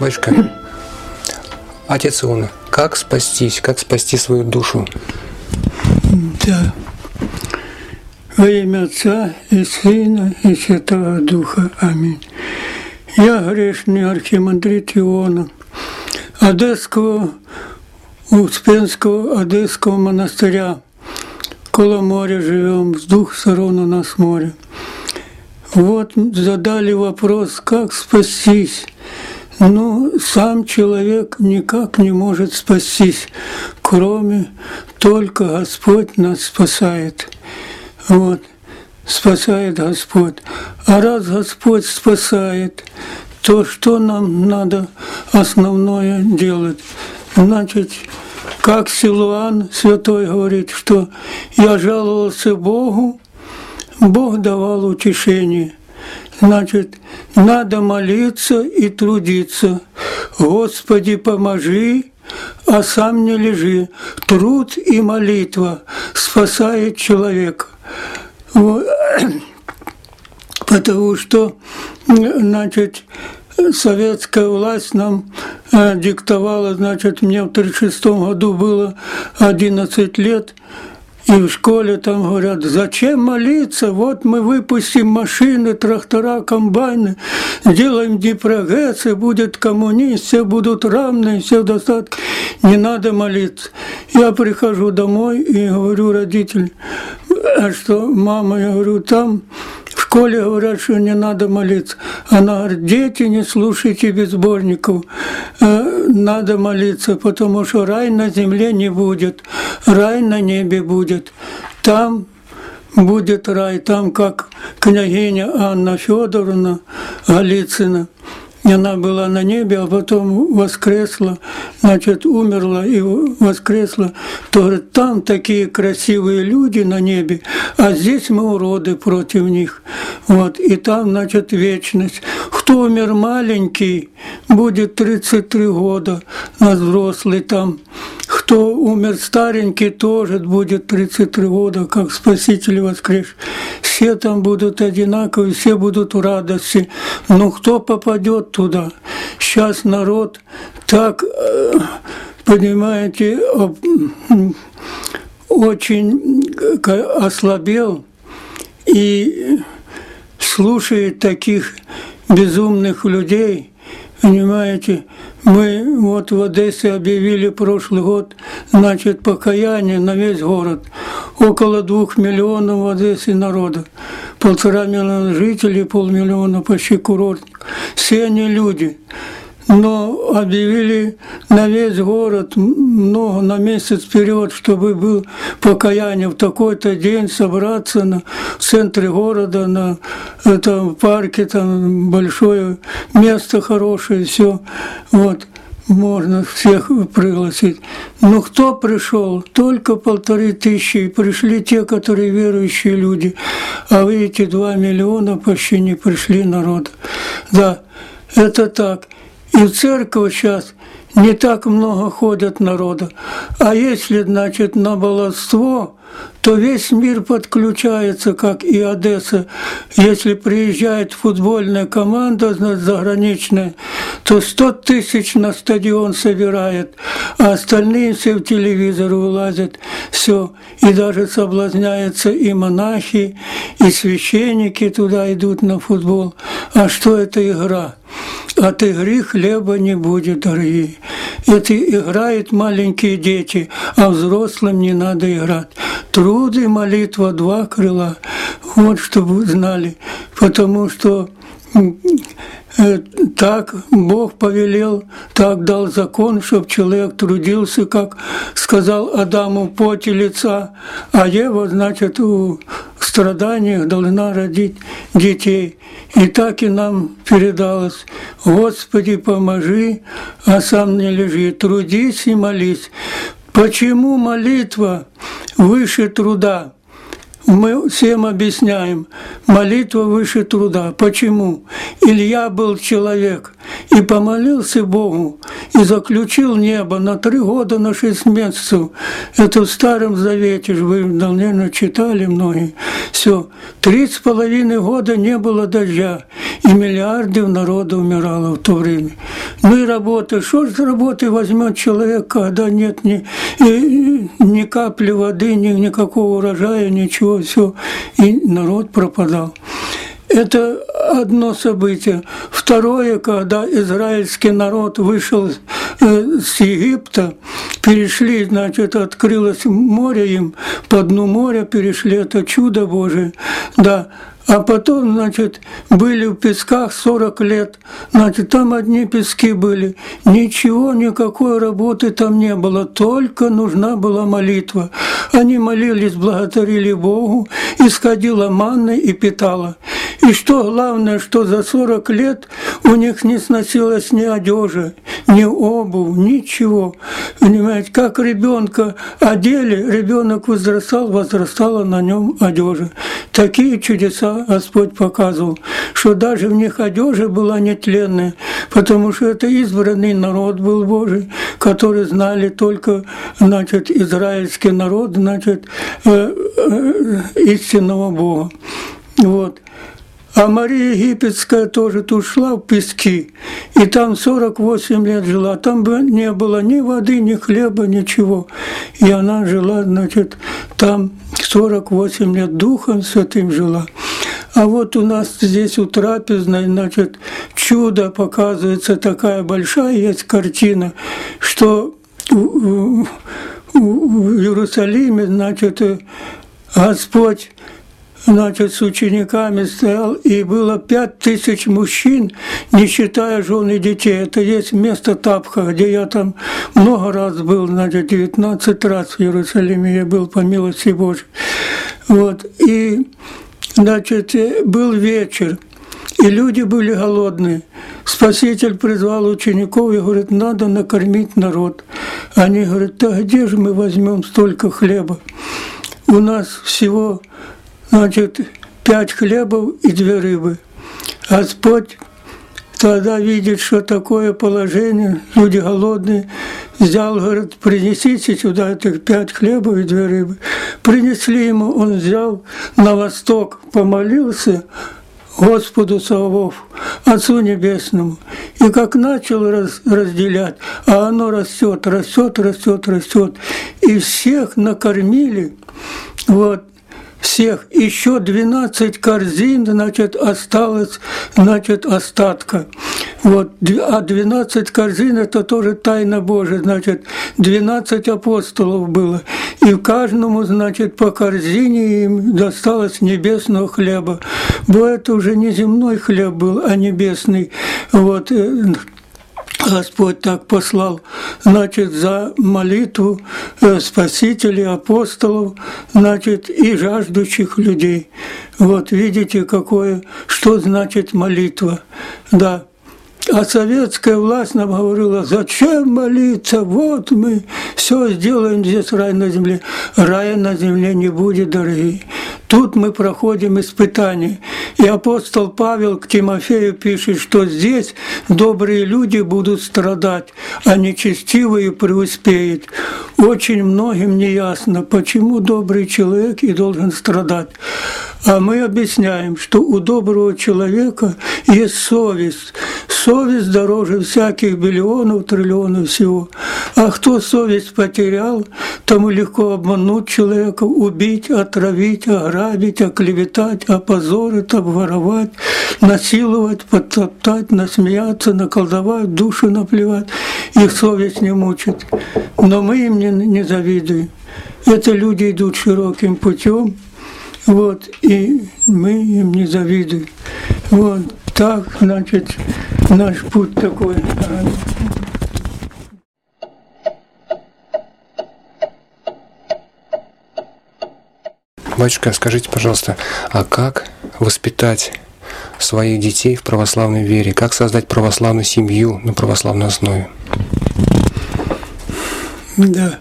Батюшка, отец Иона, как спастись, как спасти свою душу? Да. Во имя Отца и Сына и Святого Духа. Аминь. Я грешный архимандрит Иона, Одесского, Успенского Одесского монастыря. Коло моря живем, с двух сторон у нас море. Вот задали вопрос, как спастись. Ну, сам человек никак не может спастись, кроме только Господь нас спасает. Вот, спасает Господь. А раз Господь спасает, то что нам надо основное делать? Значит, как Силуан Святой говорит, что я жаловался Богу, Бог давал утешение. Значит, надо молиться и трудиться. Господи, поможи, а сам не лежи. Труд и молитва спасает человека. Потому что, значит, советская власть нам э, диктовала, значит, мне в 1936 году было 11 лет, и в школе там говорят, зачем молиться? Вот мы выпустим машины, трактора, комбайны, сделаем депрогресс, и будет коммунист, все будут равны, все достаточно. Не надо молиться. Я прихожу домой и говорю родителям, а что мама, я говорю, там в школе говорят, что не надо молиться. Она говорит, дети, не слушайте безбожников, э, надо молиться, потому что рай на земле не будет, рай на небе будет. Там будет рай, там как княгиня Анна Федоровна Голицына – она была на небе, а потом воскресла, значит, умерла и воскресла, то говорит, там такие красивые люди на небе, а здесь мы уроды против них. Вот, и там, значит, вечность. Кто умер маленький, будет 33 года, на взрослый там. Кто умер старенький, тоже будет 33 года, как Спаситель воскрес. Все там будут одинаковые, все будут в радости. Но кто попадет туда? Сейчас народ так, э, понимаете, очень ослабел и слушает таких безумных людей, понимаете, мы вот в Одессе объявили прошлый год, значит, покаяние на весь город. Около двух миллионов в Одессе народа. Полтора миллиона жителей, полмиллиона почти курортников. Все они люди но объявили на весь город много на месяц вперед, чтобы был покаяние в такой-то день собраться на в центре города, на этом парке, там большое место хорошее, все. Вот можно всех пригласить. Но кто пришел? Только полторы тысячи. Пришли те, которые верующие люди. А вы эти два миллиона почти не пришли народ. Да, это так. И в церковь сейчас не так много ходят народа. А если, значит, на баловство, то весь мир подключается, как и Одесса. Если приезжает футбольная команда заграничная, то 100 тысяч на стадион собирает, а остальные все в телевизор вылазят, все. И даже соблазняются и монахи, и священники туда идут на футбол. А что это игра? От игры хлеба не будет, дорогие. Это играют маленькие дети, а взрослым не надо играть. Труд и молитва – два крыла. Вот чтобы знали. Потому что Э, так Бог повелел, так дал закон, чтобы человек трудился, как сказал Адаму, поте лица, а Ева, значит, в страданиях должна родить детей. И так и нам передалось, Господи, поможи, а сам не лежи, трудись и молись. Почему молитва выше труда? Мы всем объясняем, молитва выше труда. Почему? Илья был человек и помолился Богу, и заключил небо на три года, на шесть месяцев. Это в Старом Завете, вы, наверное, читали многие. Все. Три с половиной года не было дождя, и миллиардов народа умирало в то время. Ну и работа. Что же работы возьмет человек, когда нет ни, ни капли воды, ни никакого урожая, ничего, все, и народ пропадал. Это одно событие. Второе, когда израильский народ вышел э, с Египта, перешли, значит, открылось море им, по дну моря перешли, это чудо Божие. Да, а потом, значит, были в песках 40 лет, значит, там одни пески были, ничего, никакой работы там не было, только нужна была молитва. Они молились, благодарили Богу, исходила манна и питала. И что главное, что за 40 лет у них не сносилась ни одежа, ни обувь, ничего. Понимаете, как ребенка одели, ребенок возрастал, возрастала на нем одежа. Такие чудеса Господь показывал, что даже в них одежа была нетленная, потому что это избранный народ был Божий, который знали только, значит, израильский народ, значит, э, э, истинного Бога. Вот. А Мария Египетская тоже тут шла в пески, и там 48 лет жила. Там не было ни воды, ни хлеба, ничего. И она жила, значит, там 48 лет Духом Святым жила. А вот у нас здесь у трапезной, значит, чудо показывается, такая большая есть картина, что в Иерусалиме, значит, Господь значит, с учениками стоял, и было пять тысяч мужчин, не считая жен и детей. Это есть место Тапха, где я там много раз был, значит, 19 раз в Иерусалиме я был, по милости Божьей. Вот, и, значит, был вечер, и люди были голодные. Спаситель призвал учеников и говорит, надо накормить народ. Они говорят, да где же мы возьмем столько хлеба? У нас всего значит, пять хлебов и две рыбы. Господь тогда видит, что такое положение, люди голодные, взял, говорит, принесите сюда этих пять хлебов и две рыбы. Принесли ему, он взял на восток, помолился, Господу Савов, Отцу Небесному. И как начал раз, разделять, а оно растет, растет, растет, растет. И всех накормили. Вот всех. Еще 12 корзин, значит, осталось, значит, остатка. Вот, а 12 корзин – это тоже тайна Божия, значит, 12 апостолов было. И каждому, значит, по корзине им досталось небесного хлеба. Бо это уже не земной хлеб был, а небесный. Вот, э, Господь так послал, значит, за молитву э, спасителей, апостолов, значит, и жаждущих людей. Вот видите, какое, что значит молитва. Да, а советская власть нам говорила, зачем молиться, вот мы все сделаем здесь рай на земле. Рая на земле не будет, дорогие. Тут мы проходим испытания. И апостол Павел к Тимофею пишет, что здесь добрые люди будут страдать, а нечестивые преуспеют. Очень многим не ясно, почему добрый человек и должен страдать. А мы объясняем, что у доброго человека есть совесть. Совесть дороже всяких биллионов, триллионов всего. А кто совесть потерял, тому легко обмануть человека, убить, отравить, ограбить, оклеветать, опозорить, обворовать, насиловать, подтоптать, насмеяться, наколдовать, душу наплевать. Их совесть не мучит. Но мы им не, не завидуем. Это люди идут широким путем, вот, и мы им не завидуем. Вот, так, значит, наш путь такой. Батюшка, скажите, пожалуйста, а как воспитать своих детей в православной вере? Как создать православную семью на православной основе? Да.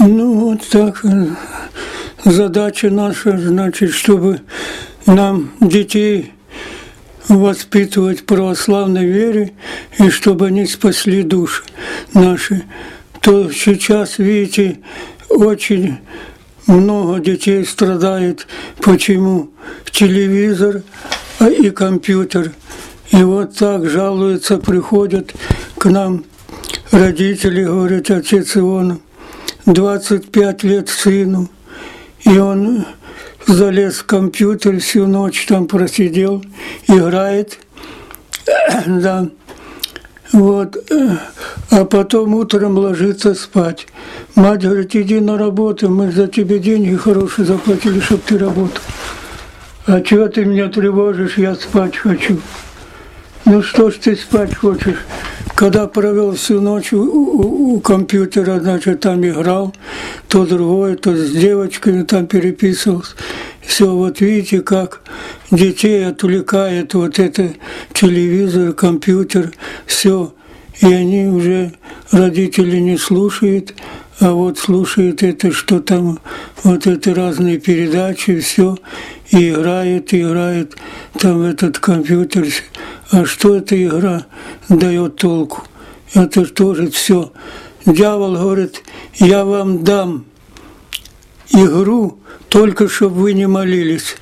Ну, вот так задача наша, значит, чтобы нам детей воспитывать православной вере, и чтобы они спасли души наши, то сейчас, видите, очень много детей страдает. Почему? Телевизор а и компьютер. И вот так жалуются, приходят к нам родители, говорят, отец Иона, 25 лет сыну, и он залез в компьютер, всю ночь там просидел, играет, да, вот, а потом утром ложится спать. Мать говорит, иди на работу, мы за тебе деньги хорошие заплатили, чтобы ты работал. А чего ты меня тревожишь, я спать хочу. Ну что ж ты спать хочешь? Когда провел всю ночь у, у, у компьютера, значит, там играл, то другое, то с девочками там переписывался. Все, вот видите, как детей отвлекает вот это телевизор, компьютер, все. И они уже, родители не слушают, а вот слушают это, что там, вот это разные передачи, все, и играет, и играет там этот компьютер. А что эта игра дает толку? Это тоже все. Дьявол говорит, я вам дам игру, только чтобы вы не молились.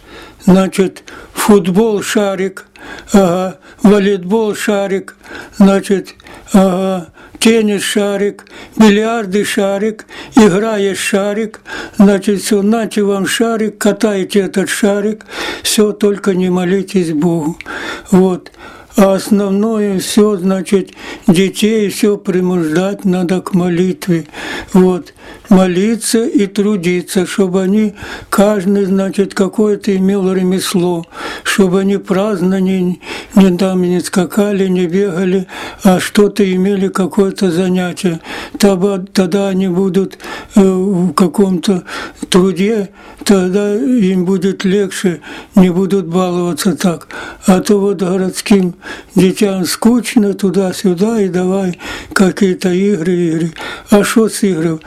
Значит, футбол шарик, ага, волейбол шарик, значит, ага, теннис шарик, бильярды шарик, играешь шарик, значит, все, нате вам шарик, катайте этот шарик, все, только не молитесь Богу. Вот а основное все, значит, детей все принуждать надо к молитве. Вот, молиться и трудиться, чтобы они, каждый, значит, какое-то имел ремесло, чтобы они праздно не, не там не скакали, не бегали, а что-то имели, какое-то занятие. Тогда, тогда они будут э, в каком-то труде, тогда им будет легче, не будут баловаться так. А то вот городским детям скучно туда-сюда и давай какие-то игры, игры. А что с игры?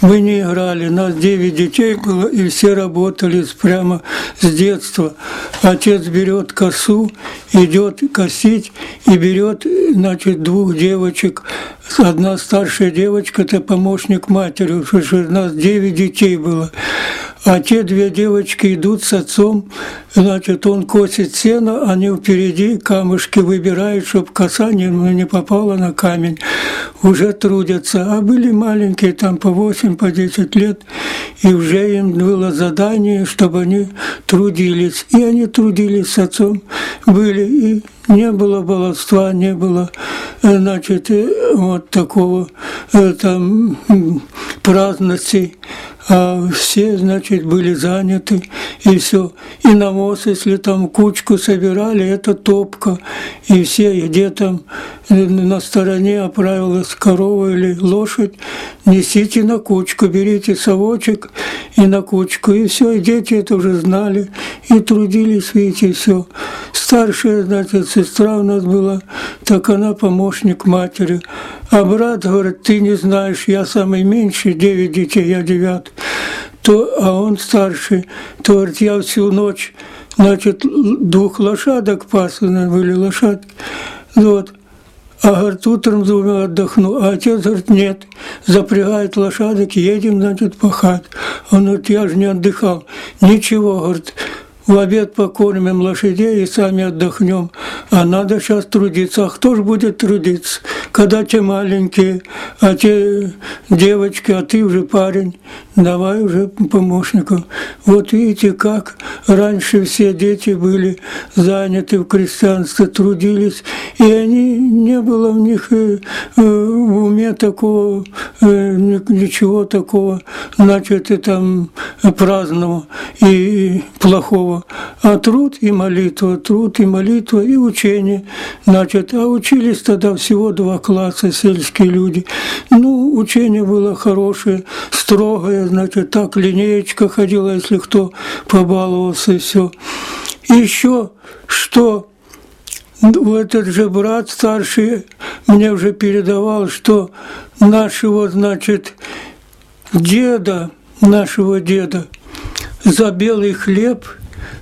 Мы не играли, нас 9 детей было, и все работали прямо с детства. Отец берет косу, идет косить и берет, значит, двух девочек. Одна старшая девочка – это помощник матери, потому что у нас 9 детей было. А те две девочки идут с отцом, значит, он косит сено, они впереди камушки выбирают, чтобы коса не, не попала на камень. Уже трудятся. А были маленькие, там по 8, по 10 лет, и уже им было задание, чтобы они трудились. И они трудились с отцом, были, и не было баловства, не было, значит, вот такого э, там праздности а все, значит, были заняты, и все. И навоз, если там кучку собирали, это топка, и все, где там на стороне оправилась корова или лошадь, несите на кучку, берите совочек и на кучку, и все, и дети это уже знали, и трудились, видите, все. Старшая, значит, сестра у нас была, так она помощник матери. А брат говорит, ты не знаешь, я самый меньший, девять детей, я девятый. То, а он старший, то говорит, я всю ночь, значит, двух лошадок пас, были лошадки. Вот. А говорит, утром двумя отдохну. А отец говорит, нет, запрягает лошадок, едем, значит, пахать. Он говорит, я же не отдыхал. Ничего, говорит, в обед покормим лошадей и сами отдохнем. А надо сейчас трудиться. А кто же будет трудиться? Когда те маленькие, а те девочки, а ты уже парень, давай уже помощников. Вот видите, как раньше все дети были заняты в крестьянстве, трудились, и они, не было в них э, э, в уме такого, э, ничего такого, значит, и там праздного и плохого а труд и молитва, труд и молитва и учение. Значит, а учились тогда всего два класса сельские люди. Ну, учение было хорошее, строгое, значит, так линеечка ходила, если кто побаловался, и все. Еще, что этот же брат старший мне уже передавал, что нашего, значит, деда, нашего деда – за белый хлеб,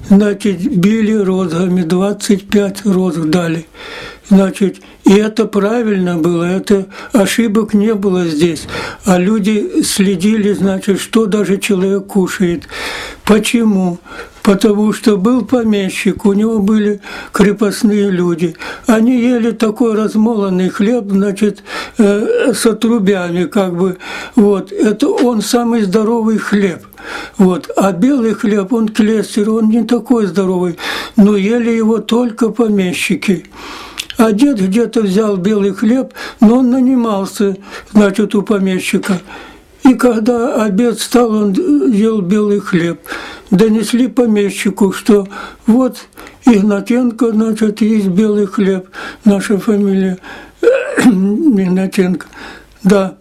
значит, били розгами, 25 розг дали. Значит, и это правильно было, это ошибок не было здесь. А люди следили, значит, что даже человек кушает. Почему? Потому что был помещик, у него были крепостные люди. Они ели такой размолотый хлеб, значит, э, с отрубями, как бы. Вот. Это он самый здоровый хлеб. Вот. А белый хлеб, он клестер, он не такой здоровый. Но ели его только помещики. А дед где-то взял белый хлеб, но он нанимался, значит, у помещика. И когда обед стал, он ел белый хлеб. Донесли помещику, что вот Игнатенко, значит, есть белый хлеб, наша фамилия Игнатенко. Да.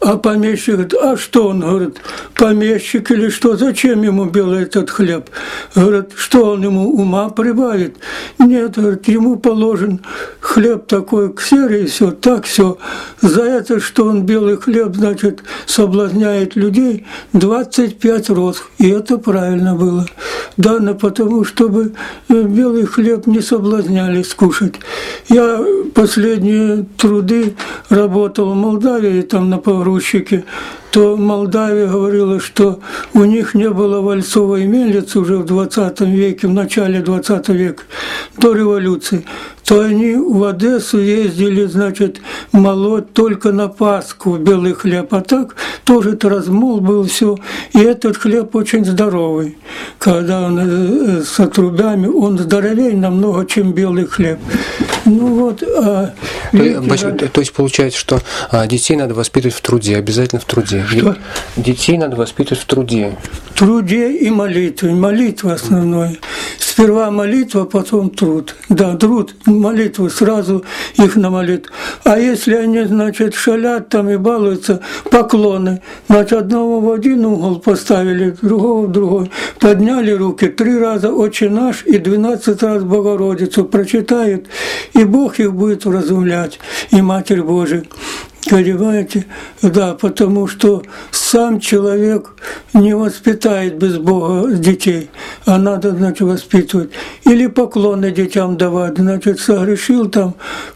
А помещик говорит, а что он, говорит, помещик или что, зачем ему белый этот хлеб? Говорит, что он ему ума прибавит? Нет, говорит, ему положен хлеб такой к серии, все, так все. За это, что он белый хлеб, значит, соблазняет людей, 25 роз. И это правильно было. Дано потому, чтобы э, белый хлеб не соблазняли скушать. Я последние труды работал в Молдавии, там на bruxa que то Молдавия говорила, что у них не было вальцовой мельницы уже в 20 веке, в начале 20 века, до революции, то они в Одессу ездили, значит, молоть только на Пасху белый хлеб, а так тоже это размол был все. И этот хлеб очень здоровый. Когда он э, с отрубями, он здоровее намного, чем белый хлеб. Ну вот, а, видите, то, то есть получается, что а, детей надо воспитывать в труде, обязательно в труде. Что? Детей надо воспитывать в труде. В труде и молитве. Молитва основное. Сперва молитва, потом труд. Да, труд, молитву, сразу их на молитву. А если они, значит, шалят там и балуются, поклоны, значит, одного в один угол поставили, другого в другой, подняли руки, три раза «Отче наш» и двенадцать раз Богородицу прочитают, и Бог их будет вразумлять, и Матерь Божия. Понимаете? Да, потому что сам человек не воспитает без Бога детей, а надо, значит, воспитывать. Или поклоны детям давать, значит, согрешил там,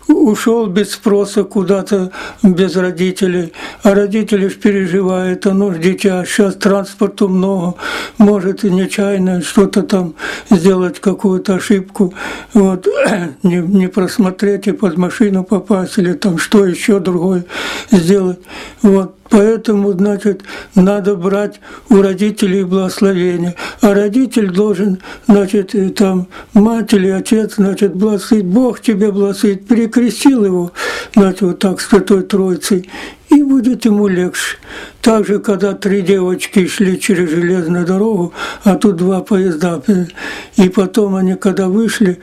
ушел без спроса куда-то, без родителей, а родители ж переживают, оно ж дитя, сейчас транспорту много, может и нечаянно что-то там сделать, какую-то ошибку, вот, не, не просмотреть и под машину попасть, или там что еще другое сделать. Вот. Поэтому, значит, надо брать у родителей благословение. А родитель должен, значит, там, мать или отец, значит, благословить, Бог тебе благословит, перекрестил его, значит, вот так, Святой Троицей, и будет ему легче. Также, когда три девочки шли через железную дорогу, а тут два поезда, и потом они, когда вышли,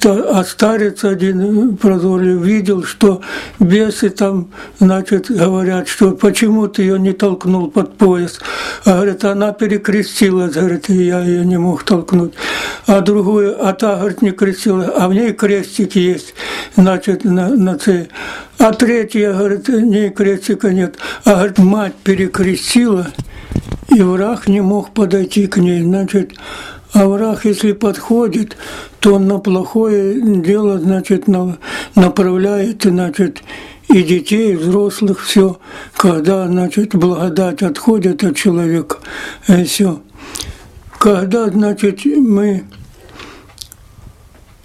то, а старец один прозорливый видел, что бесы там, значит, говорят, что почему ты ее не толкнул под пояс. А говорит, она перекрестилась, говорит, и я ее не мог толкнуть. А другую, а та, говорит, не крестилась, а в ней крестик есть, значит, на, на цей. А третья, говорит, не крестика нет. А говорит, мать перекрестила, и враг не мог подойти к ней. Значит, а враг, если подходит, то он на плохое дело, значит, направляет, значит, и детей, и взрослых, все. Когда, значит, благодать отходит от человека, и все. Когда, значит, мы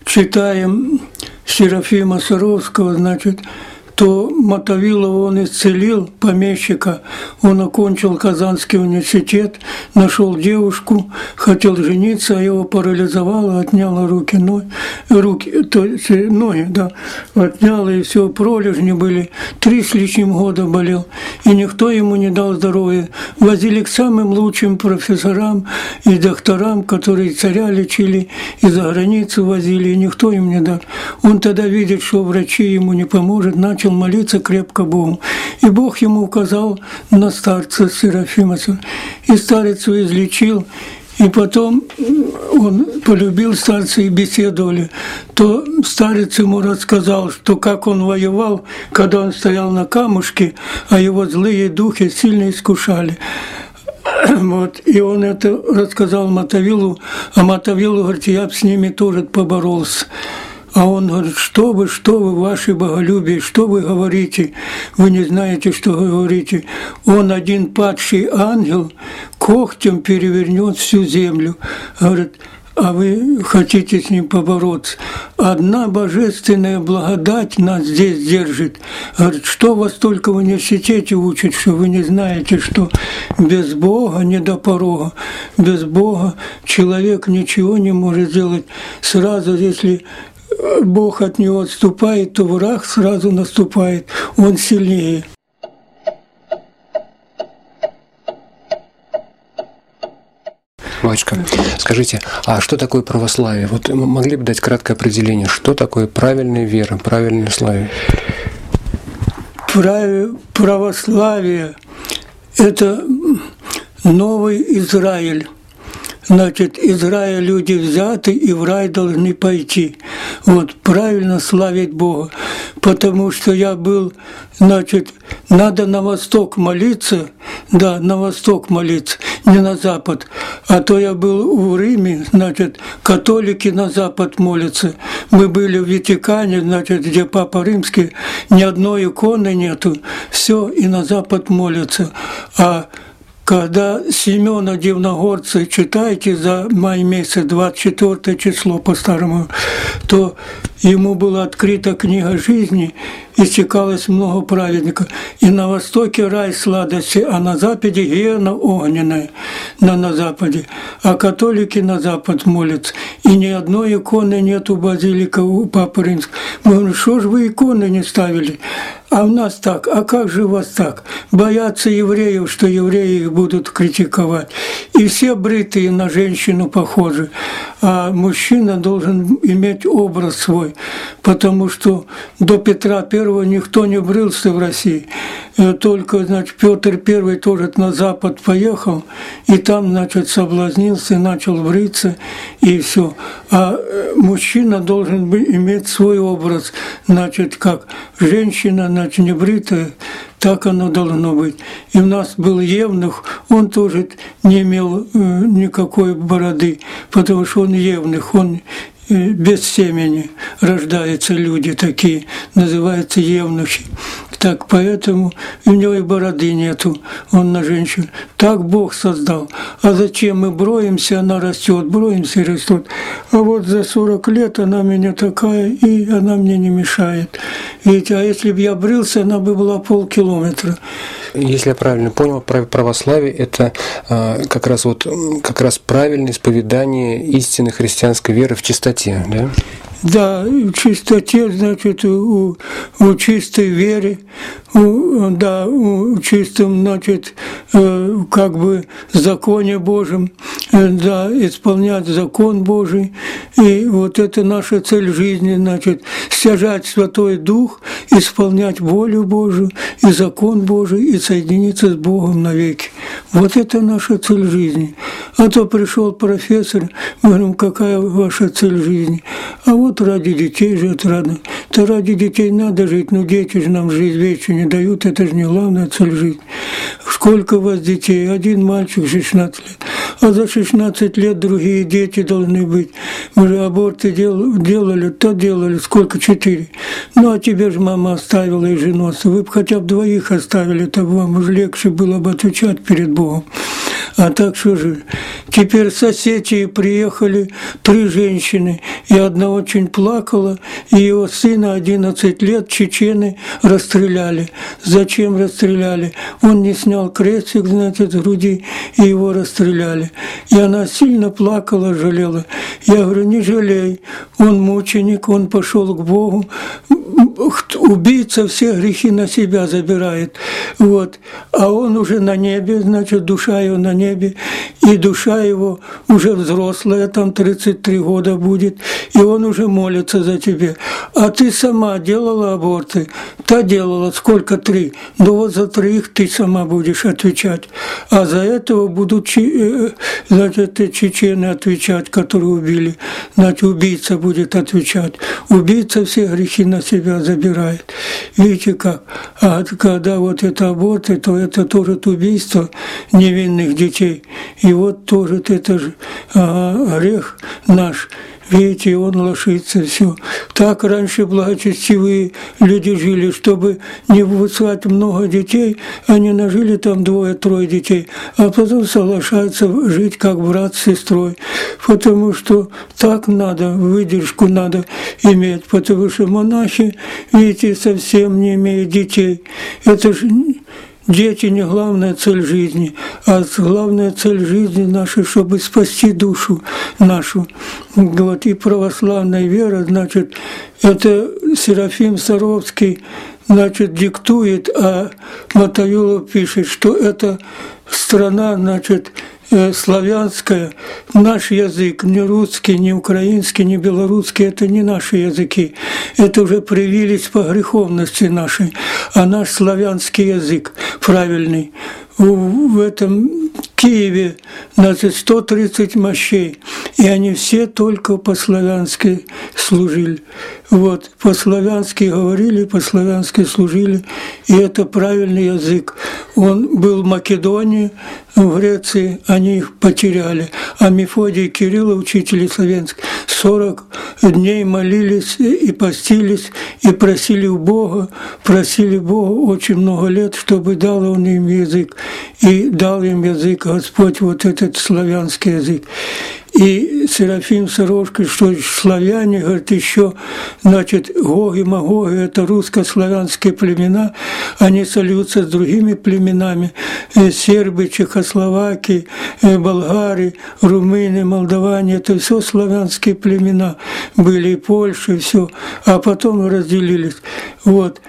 читаем Серафима Саровского, значит, то Мотовилова он исцелил, помещика. Он окончил Казанский университет, нашел девушку, хотел жениться, а его парализовало, отняло руки, ноги, руки, то есть ноги, да, отняло, и все, пролежни были. Три с лишним года болел, и никто ему не дал здоровья. Возили к самым лучшим профессорам и докторам, которые царя лечили, и за границу возили, и никто им не дал. Он тогда видит, что врачи ему не поможет, начал начал молиться крепко Богу. И Бог ему указал на старца Серафима. И старец его излечил, и потом он полюбил старца и беседовали. То старец ему рассказал, что как он воевал, когда он стоял на камушке, а его злые духи сильно искушали. Вот, и он это рассказал Матавилу, а Матавилу говорит, я с ними тоже поборолся. А он говорит, что вы, что вы, ваше боголюбие, что вы говорите, вы не знаете, что говорите. Он один падший ангел когтем перевернет всю землю. Говорит, а вы хотите с ним побороться. Одна божественная благодать нас здесь держит. Говорит, что вас только в университете учат, что вы не знаете, что без Бога не до порога. Без Бога человек ничего не может сделать. Сразу, если Бог от него отступает, то враг сразу наступает, он сильнее. Батюшка, скажите, а что такое православие? Вот могли бы дать краткое определение, что такое правильная вера, правильное славие? Православие – это новый Израиль значит, из рая люди взяты и в рай должны пойти. Вот, правильно славить Бога. Потому что я был, значит, надо на восток молиться, да, на восток молиться, не на запад. А то я был в Риме, значит, католики на запад молятся. Мы были в Ватикане, значит, где Папа Римский, ни одной иконы нету, все и на запад молятся. А когда Семена Дивногорца читаете за май месяц, 24 число по-старому, то ему была открыта книга жизни, истекалось много праведников. И на востоке рай сладости, а на западе гена огненная, на, на западе. А католики на запад молятся. И ни одной иконы нет у базилика у Папы Римского. Мы говорим, что же вы иконы не ставили? А у нас так, а как же у вас так? Боятся евреев, что евреи их будут критиковать. И все бритые на женщину похожи. А мужчина должен иметь образ свой, потому что до Петра I никто не брился в России. Э, только, значит, Петр I тоже на Запад поехал, и там, значит, соблазнился, начал бриться, и все. А э, мужчина должен иметь свой образ, значит, как женщина, значит, не бритая, так оно должно быть. И у нас был Евнух, он тоже не имел э, никакой бороды, потому что он Евнух, он э, без семени рождаются люди такие, называются евнухи. Так поэтому у него и бороды нету, он на женщину. Так Бог создал. А зачем мы броемся, она растет, броемся и растет. А вот за 40 лет она меня такая, и она мне не мешает. Ведь, а если бы я брился, она бы была полкилометра. Если я правильно понял, православие – это а, как раз вот как раз правильное исповедание истины христианской веры в чистоте, да? Да, в чистоте, значит, у, у чистой вере, у, да, у чистом, значит, э, как бы законе Божьем, э, да, исполнять закон Божий. И вот это наша цель жизни, значит, стяжать Святой Дух, исполнять волю Божию и закон Божий, и соединиться с Богом навеки. Вот это наша цель жизни. А то пришел профессор, мы говорим, какая ваша цель жизни? А вот ради детей жить рано. То ради детей надо жить, но дети же нам жизнь вечную не дают, это же не главная цель жизни. Сколько у вас детей? Один мальчик 16 лет. А за 16 лет другие дети должны быть. Мы же аборты делали, то делали, сколько? Четыре. Ну, а тебе же мама оставила и жену. Вы бы хотя бы двоих оставили, то вам уже легче было бы отвечать перед Богом. А так что же? Теперь соседи приехали, три женщины, и одна очень плакала, и его сына 11 лет чечены расстреляли. Зачем расстреляли? Он не снял крестик, значит, с груди, и его расстреляли. И она сильно плакала, жалела. Я говорю, не жалей, он мученик, он пошел к Богу, убийца все грехи на себя забирает. Вот. А он уже на небе, значит, душа его на небе, и душа его уже взрослая, там 33 года будет, и он уже молится за тебя. А ты сама делала аборты? Та делала, сколько три? Ну вот за троих ты сама будешь отвечать. А за этого будут э, значит, чечены отвечать, которые убили. Значит, убийца будет отвечать. Убийца все грехи на себя забирает. Видите как? А когда вот это аборты, то это тоже убийство невинных детей детей. И вот тоже это же ага, грех наш, видите, он ложится, все. Так раньше благочестивые люди жили, чтобы не высылать много детей, они нажили там двое-трое детей, а потом соглашаются жить как брат с сестрой, потому что так надо, выдержку надо иметь, потому что монахи, видите, совсем не имеют детей. Это же Дети не главная цель жизни, а главная цель жизни нашей, чтобы спасти душу нашу. Вот и православная вера, значит, это Серафим Саровский, значит, диктует, а Матаюлов пишет, что это страна, значит, Э, славянское, наш язык, не русский, не украинский, не белорусский, это не наши языки. Это уже привились по греховности нашей. А наш славянский язык правильный, в этом Киеве, значит, 130 мощей, и они все только по-славянски служили. Вот, по-славянски говорили, по-славянски служили, и это правильный язык. Он был в Македонии, в Греции, они их потеряли. А Мефодий и Кирилл, учители славянских, 40 дней молились и постились, и просили у Бога, просили Бога очень много лет, чтобы дал он им язык. И дал им язык Господь, вот этот славянский язык. И Серафим Сорожко, что славяне, говорит, еще, значит, Гоги, Магоги, это русско-славянские племена, они сольются с другими племенами, э, сербы, чехословаки, э, болгары, румыны, молдаване, это все славянские племена были, и Польша, и все, а потом разделились. Вот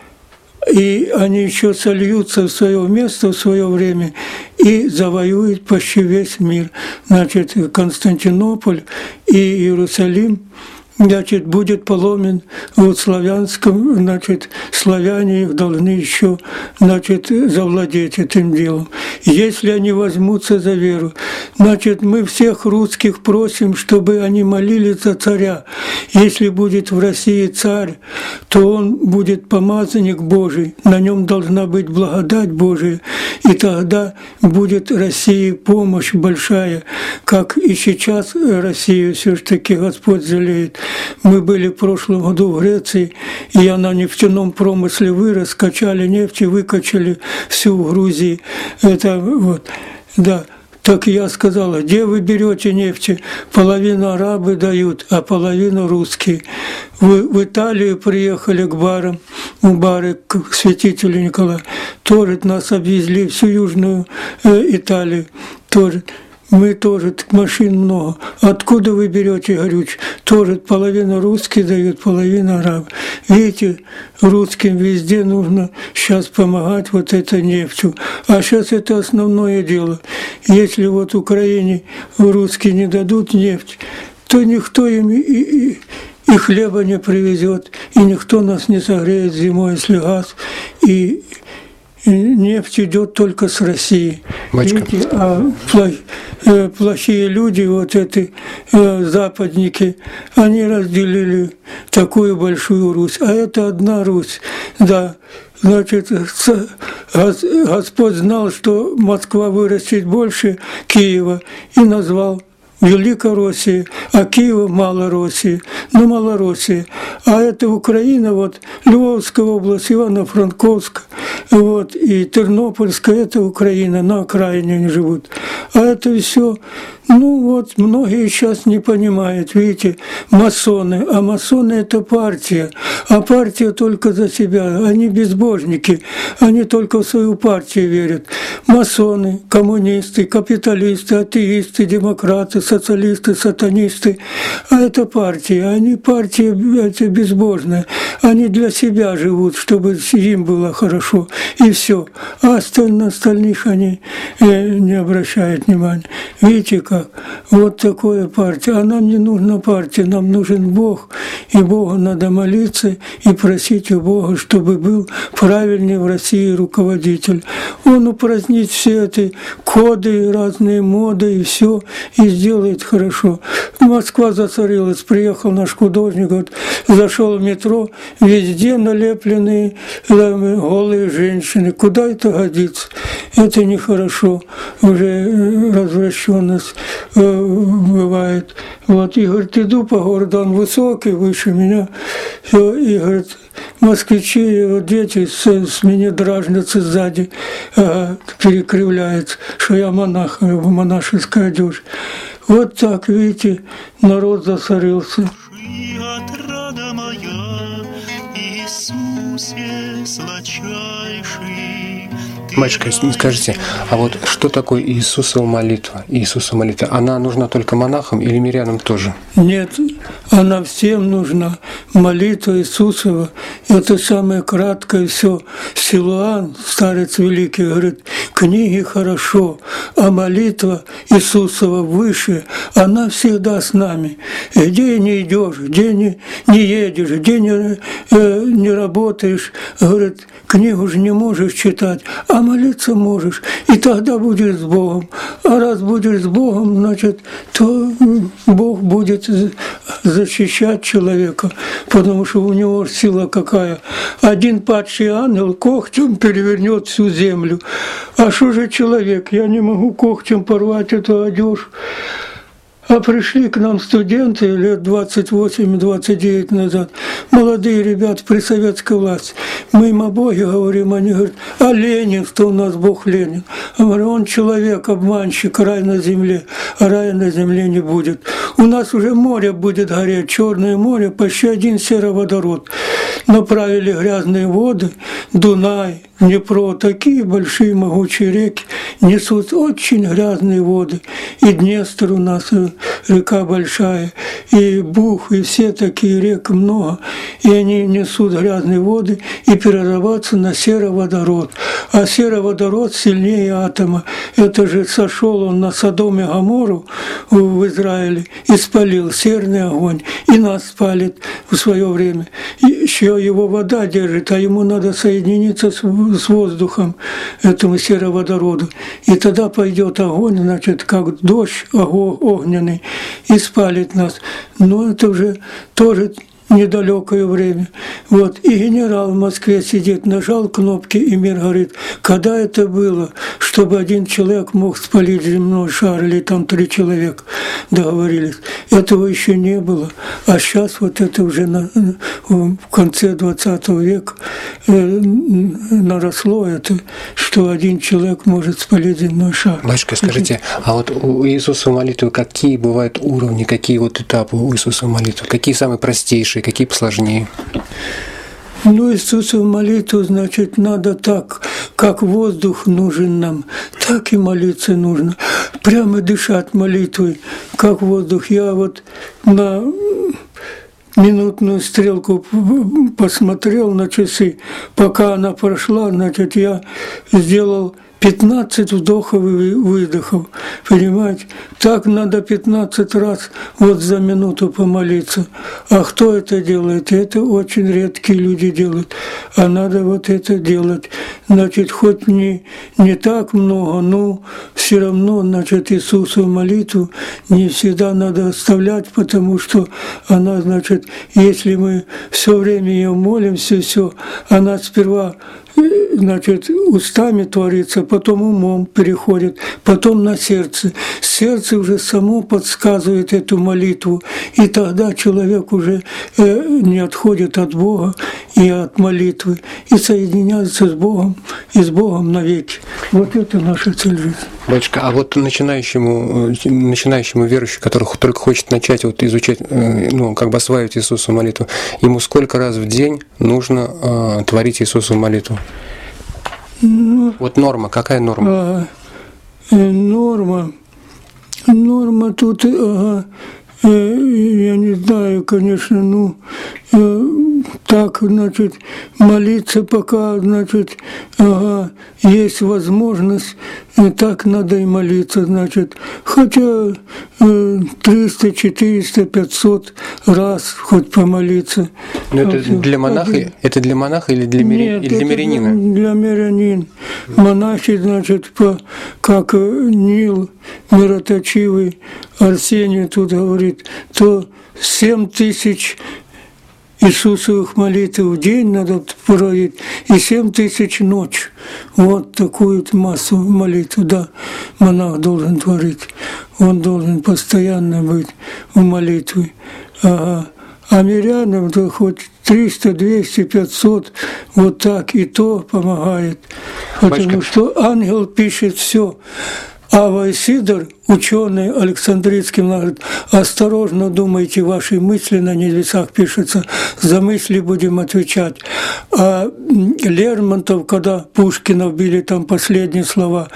и они еще сольются в свое место в свое время и завоюют почти весь мир. Значит, Константинополь и Иерусалим – значит, будет поломен вот славянском, значит, славяне их должны еще, значит, завладеть этим делом. Если они возьмутся за веру, значит, мы всех русских просим, чтобы они молились за царя. Если будет в России царь, то он будет помазанник Божий, на нем должна быть благодать Божия, и тогда будет России помощь большая, как и сейчас Россию все-таки Господь жалеет. Мы были в прошлом году в Греции, и я на нефтяном промысле вырос, качали нефть и выкачали всю в Грузии. Это вот, да. Так я сказала, где вы берете нефть? Половину арабы дают, а половину русские. Вы в Италию приехали к барам, у бары к святителю Николаю. Тоже нас обвезли всю Южную э, Италию. Тоже мы тоже машин много. Откуда вы берете горюч? Тоже половина русские дают, половина араб. Видите, русским везде нужно сейчас помогать вот это нефтью. А сейчас это основное дело. Если вот Украине русские не дадут нефть, то никто им и, и, и хлеба не привезет, и никто нас не согреет зимой, если газ. И нефть идет только с России. Видите, а э, плохие люди, вот эти э, западники, они разделили такую большую Русь. А это одна Русь, да. Значит, Господь знал, что Москва вырастет больше Киева и назвал Великороссии, а Киева Малороссии, ну Малороссия. А это Украина, вот Львовская область, Ивано-Франковск, вот, и Тернопольская, это Украина, на окраине они живут. А это все ну вот, многие сейчас не понимают, видите, масоны, а масоны это партия, а партия только за себя, они безбожники, они только в свою партию верят. Масоны, коммунисты, капиталисты, атеисты, демократы, социалисты, сатанисты, а это партия, они партия это безбожная, они для себя живут, чтобы им было хорошо, и все. А остальных они э, не обращают внимания. Видите, как вот такое партия. А нам не нужна партия, нам нужен Бог. И Богу надо молиться и просить у Бога, чтобы был правильный в России руководитель. Он упразднит все эти коды, разные моды и все, и сделает хорошо. Москва засорилась, приехал наш художник, вот, зашел в метро, везде налепленные голые женщины. Куда это годится? Это нехорошо. Уже развращенность э, бывает. Вот, и говорит, иду по городу, он высокий, выше меня, и говорит, москвичи, вот дети с, с меня дражнятся сзади, э, перекривляются, что я монах, в монашеской одежде. Вот так, видите, народ засорился. Мальчика, скажите, а вот что такое Иисусова молитва? Иисусова молитва, она нужна только монахам или мирянам тоже? Нет, она всем нужна. Молитва Иисусова – это самое краткое все. Силуан, старец великий, говорит, книги хорошо, а молитва Иисусова выше, она всегда с нами. Где не идешь, где не, не едешь, где не, э, не работаешь, говорит, книгу же не можешь читать, а молиться можешь, и тогда будешь с Богом. А раз будешь с Богом, значит, то Бог будет защищать человека, потому что у него сила какая. Один падший ангел когтем перевернет всю землю. А что же человек? Я не могу когтем порвать эту одежду. А пришли к нам студенты лет 28-29 назад, молодые ребята при советской власти. Мы им о Боге говорим, они говорят, а Ленин, что у нас Бог Ленин? Я говорю, он человек, обманщик, рай на земле, а рая на земле не будет. У нас уже море будет гореть, Черное море, почти один сероводород. Направили грязные воды, Дунай, Днепро, такие большие могучие реки несут очень грязные воды. И Днестр у нас э, река большая, и Бух, и все такие рек много. И они несут грязные воды и перерабатываются на сероводород. А сероводород сильнее атома. Это же сошел он на Содом и Гамору в Израиле и спалил серный огонь. И нас спалит в свое время. И еще его вода держит, а ему надо соединиться с с воздухом, этому сероводороду. И тогда пойдет огонь, значит, как дождь огненный, и спалит нас. Но это уже тоже недалекое время. Вот. И генерал в Москве сидит, нажал кнопки, и мир говорит, когда это было, чтобы один человек мог спалить земной шар, или там три человека договорились. Этого еще не было. А сейчас вот это уже на, в конце 20 века э, наросло это, что один человек может спалить земной шар. Батюшка, скажите, а вот у Иисуса молитвы какие бывают уровни, какие вот этапы у Иисуса молитвы? Какие самые простейшие, какие посложнее? Ну, Иисусу молитву, значит, надо так, как воздух нужен нам, так и молиться нужно. Прямо дышать молитвой, как воздух. Я вот на минутную стрелку посмотрел на часы, пока она прошла, значит, я сделал 15 вдохов и выдохов. Понимаете? Так надо 15 раз вот за минуту помолиться. А кто это делает? Это очень редкие люди делают. А надо вот это делать. Значит, хоть не, не так много, но все равно, значит, Иисусу молитву не всегда надо оставлять, потому что она, значит, если мы все время ее молимся, все, она сперва значит, устами творится, потом умом переходит, потом на сердце. Сердце уже само подсказывает эту молитву, и тогда человек уже э, не отходит от Бога и от молитвы, и соединяется с Богом, и с Богом навеки. Вот это наша цель жизни. Батюшка, а вот начинающему, э, начинающему верующему, который только хочет начать вот изучать, э, ну, как бы осваивать Иисусу молитву, ему сколько раз в день нужно э, творить Иисусу молитву? Ну, вот норма, какая норма? А, э, норма. Норма тут, э, я не знаю, конечно, ну, э, так, значит, молиться пока, значит, ага, есть возможность, и так надо и молиться, значит, хотя 300, 400, 500 раз хоть помолиться. Но это для монаха, Один. это для монаха или для, мири, Нет, или для мирянина? Для, для мирянин. Монахи, значит, по, как Нил мироточивый Арсений тут говорит, то 7 тысяч Иисусовых молитв в день надо проводить и семь тысяч ночь. Вот такую массу молитву, да, монах должен творить. Он должен постоянно быть в молитве. Ага. А мирянам то хоть 300, 200, 500, вот так и то помогает. Потому Батюшка. что ангел пишет все. Ава Сидор, ученый Александрийский, говорит, осторожно думайте, ваши мысли на небесах пишутся, за мысли будем отвечать. А Лермонтов, когда Пушкина вбили там последние слова,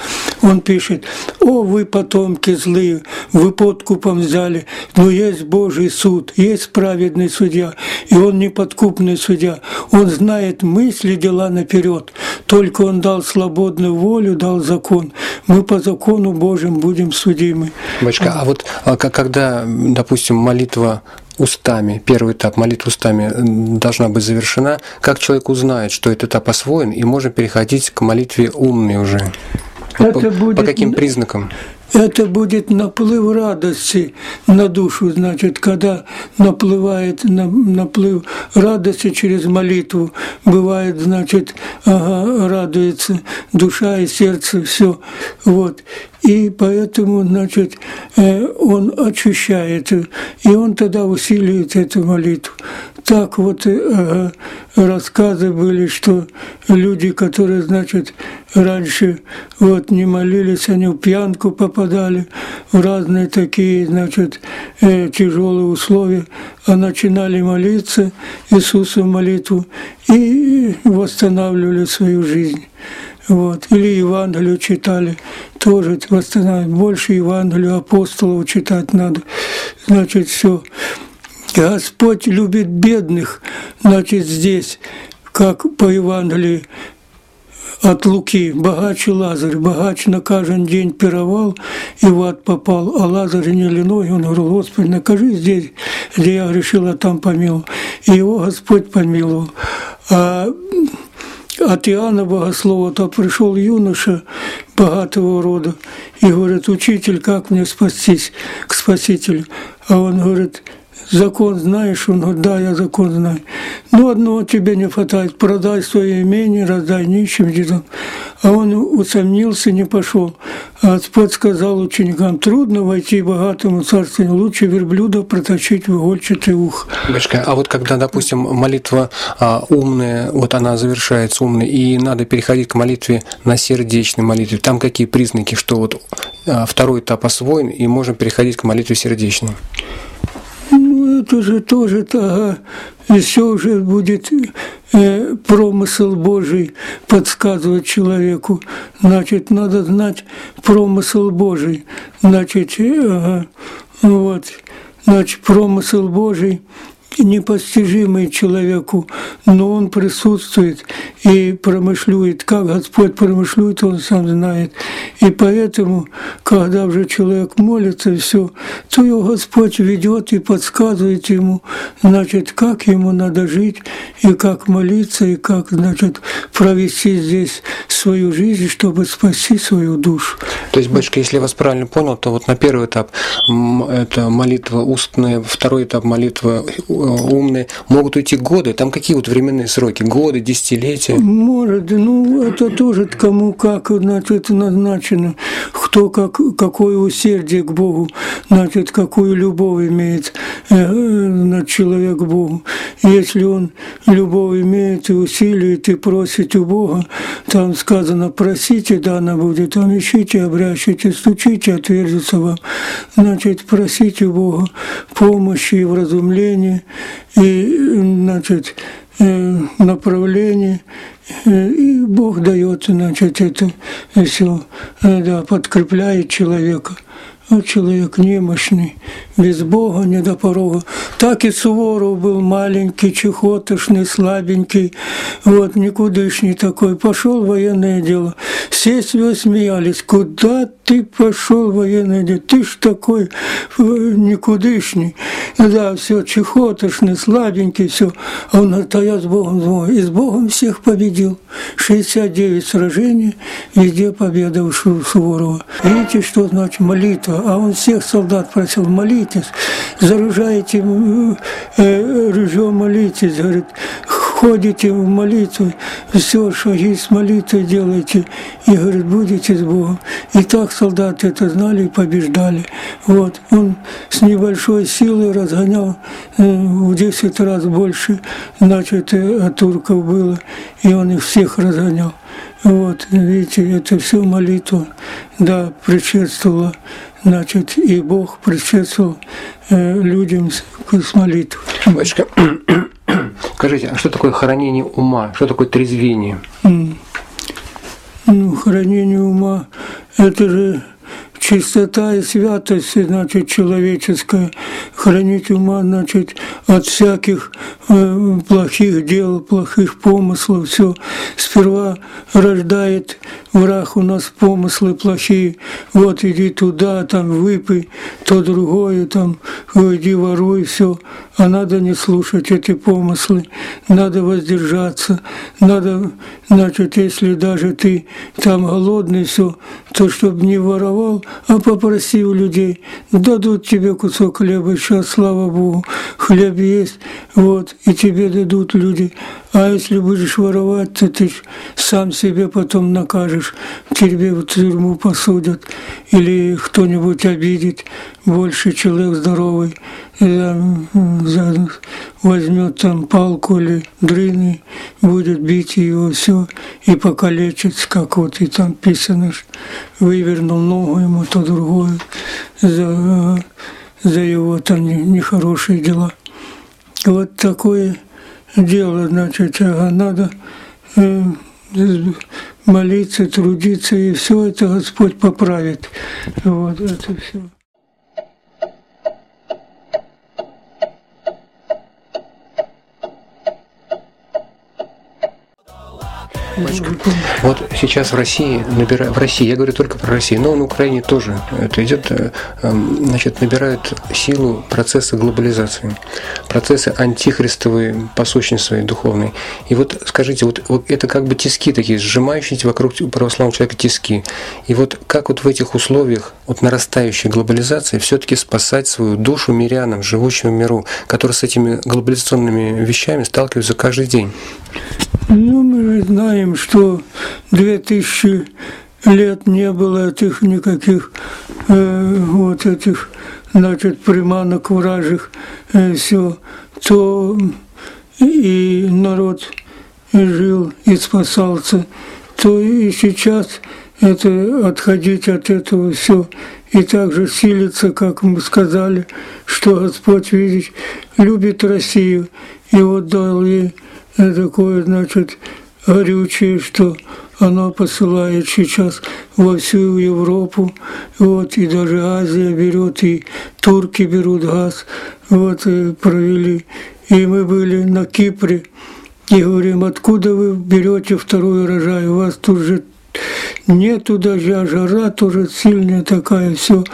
он пишет, о, вы потомки злые, вы подкупом взяли, но есть Божий суд, есть праведный судья, и он не подкупный судья, он знает мысли, дела наперед, только он дал свободную волю, дал закон. Мы по закону Божьим будем судимы. Батюшка, а вот а когда, допустим, молитва устами, первый этап молитвы устами должна быть завершена, как человек узнает, что этот этап освоен, и можно переходить к молитве умной уже? Это по, будет, по каким признакам? Это будет наплыв радости на душу, значит, когда наплывает наплыв радости через молитву, бывает, значит, ага, радуется душа и сердце, все, вот. И поэтому, значит, э, он очищает, и он тогда усиливает эту молитву так вот э, рассказы были, что люди, которые, значит, раньше вот не молились, они в пьянку попадали, в разные такие, значит, э, тяжелые условия, а начинали молиться Иисусу молитву и восстанавливали свою жизнь. Вот. Или Евангелие читали, тоже восстанавливать. Больше Евангелию апостолов читать надо. Значит, все. Господь любит бедных, значит, здесь, как по Евангелии от Луки, богач Лазарь, богач на каждый день пировал и в ад попал, а Лазарь не линой, он говорил, Господи, накажи здесь, где я грешил, а там помиловал. И его Господь помиловал. А от Иоанна Богослова то пришел юноша богатого рода и говорит, учитель, как мне спастись к Спасителю? А он говорит, закон знаешь? Он говорит, да, я закон знаю. Ну, одного тебе не хватает, продай свое имение, раздай нищим детям. А он усомнился, не пошел. А Господь сказал ученикам, трудно войти богатому царству, лучше верблюда протащить в игольчатый ух. Бачка, а вот когда, допустим, молитва а, умная, вот она завершается умной, и надо переходить к молитве на сердечной молитве, там какие признаки, что вот а, второй этап освоен, и можно переходить к молитве сердечной? Это же тоже и все уже будет э, промысел Божий подсказывать человеку. Значит, надо знать промысел Божий. Значит, э, ага, вот, значит, промысел Божий – непостижимый человеку, но он присутствует и промышлюет. Как Господь промышлюет, он сам знает. И поэтому, когда уже человек молится, все, то его Господь ведет и подсказывает ему, значит, как ему надо жить, и как молиться, и как, значит, провести здесь свою жизнь, чтобы спасти свою душу. То есть, батюшка, если я вас правильно понял, то вот на первый этап это молитва устная, второй этап молитва умные, могут уйти годы. Там какие вот временные сроки? Годы, десятилетия? Может, ну это тоже кому как значит, назначено. Кто как, какое усердие к Богу, значит, какую любовь имеет э, значит, человек к Богу. Если он любовь имеет и усилиет, и просит у Бога, там сказано, просите, да она будет, там ищите, обрящите, стучите, отверзится вам. Значит, просите у Бога помощи и вразумления, и, значит, э, направление, э, и Бог дает, значит, это все, э, да, подкрепляет человека. А человек немощный, без Бога не до порога. Так и Суворов был маленький, чехотошный, слабенький, вот, никудышний такой. Пошел военное дело. Все него смеялись. Куда ты пошел военный день, ты ж такой э, никудышний, да, все, чехотошный, слабенький, все. А он говорит, а я с Богом звоню. И с Богом всех победил. 69 сражений, везде победа у Суворова. Видите, что значит молитва? А он всех солдат просил, молитесь, заряжайте э, ружье, молитесь, говорит, ходите в молитву, все шаги с молитвой делаете, и, говорит, будете с Богом. И так солдаты это знали и побеждали. Вот, он с небольшой силой разгонял э, в 10 раз больше, значит, э, турков было, и он их всех разгонял. Вот, видите, это все молитва, да, предшествовала, значит, и Бог предшествовал э, людям с молитвой. Батюшка, Скажите, а что такое хранение ума? Что такое трезвение? Ну, хранение ума – это же чистота и святость, значит, человеческая. Хранить ума, значит, от всяких э, плохих дел, плохих помыслов. Все сперва рождает враг у нас помыслы плохие. Вот иди туда, там выпей, то другое, там иди воруй, все. А надо не слушать эти помыслы, надо воздержаться, надо, значит, если даже ты там голодный, все, то чтобы не воровал, а попроси у людей, дадут тебе кусок хлеба, сейчас, слава Богу, хлеб есть, вот, и тебе дадут люди. А если будешь воровать, то ты сам себе потом накажешь, тебе в тюрьму посудят, или кто-нибудь обидит, больше человек здоровый, возьмет там палку или дрыны, будет бить его все и покалечить, как вот и там писано, вывернул ногу ему, то другое, за, за его там нехорошие дела. Вот такое дело, значит, надо э, молиться, трудиться, и все это Господь поправит. Вот это все. Вот сейчас в России, набира... в России, я говорю только про Россию, но на Украине тоже это идет, э, эм, значит, набирают силу процессы глобализации, процессы антихристовые по сущности духовной. И вот скажите, вот, вот это как бы тиски такие, сжимающиеся вокруг православного человека тиски. И вот как вот в этих условиях вот нарастающей глобализации все-таки спасать свою душу мирянам, живущим в миру, которые с этими глобализационными вещами сталкиваются каждый день? Ну, мы знаем, что две тысячи лет не было этих никаких э, вот этих, значит, приманок вражих, э, все, то и народ жил и спасался, то и сейчас это отходить от этого все и также силиться, как мы сказали, что Господь видит, любит Россию. И вот дал ей такое, значит, горючее, что оно посылает сейчас во всю Европу, вот, и даже Азия берет, и турки берут газ, вот, и провели. И мы были на Кипре, и говорим, откуда вы берете второй урожай, у вас тут же нету дождя, жара тоже сильная такая, все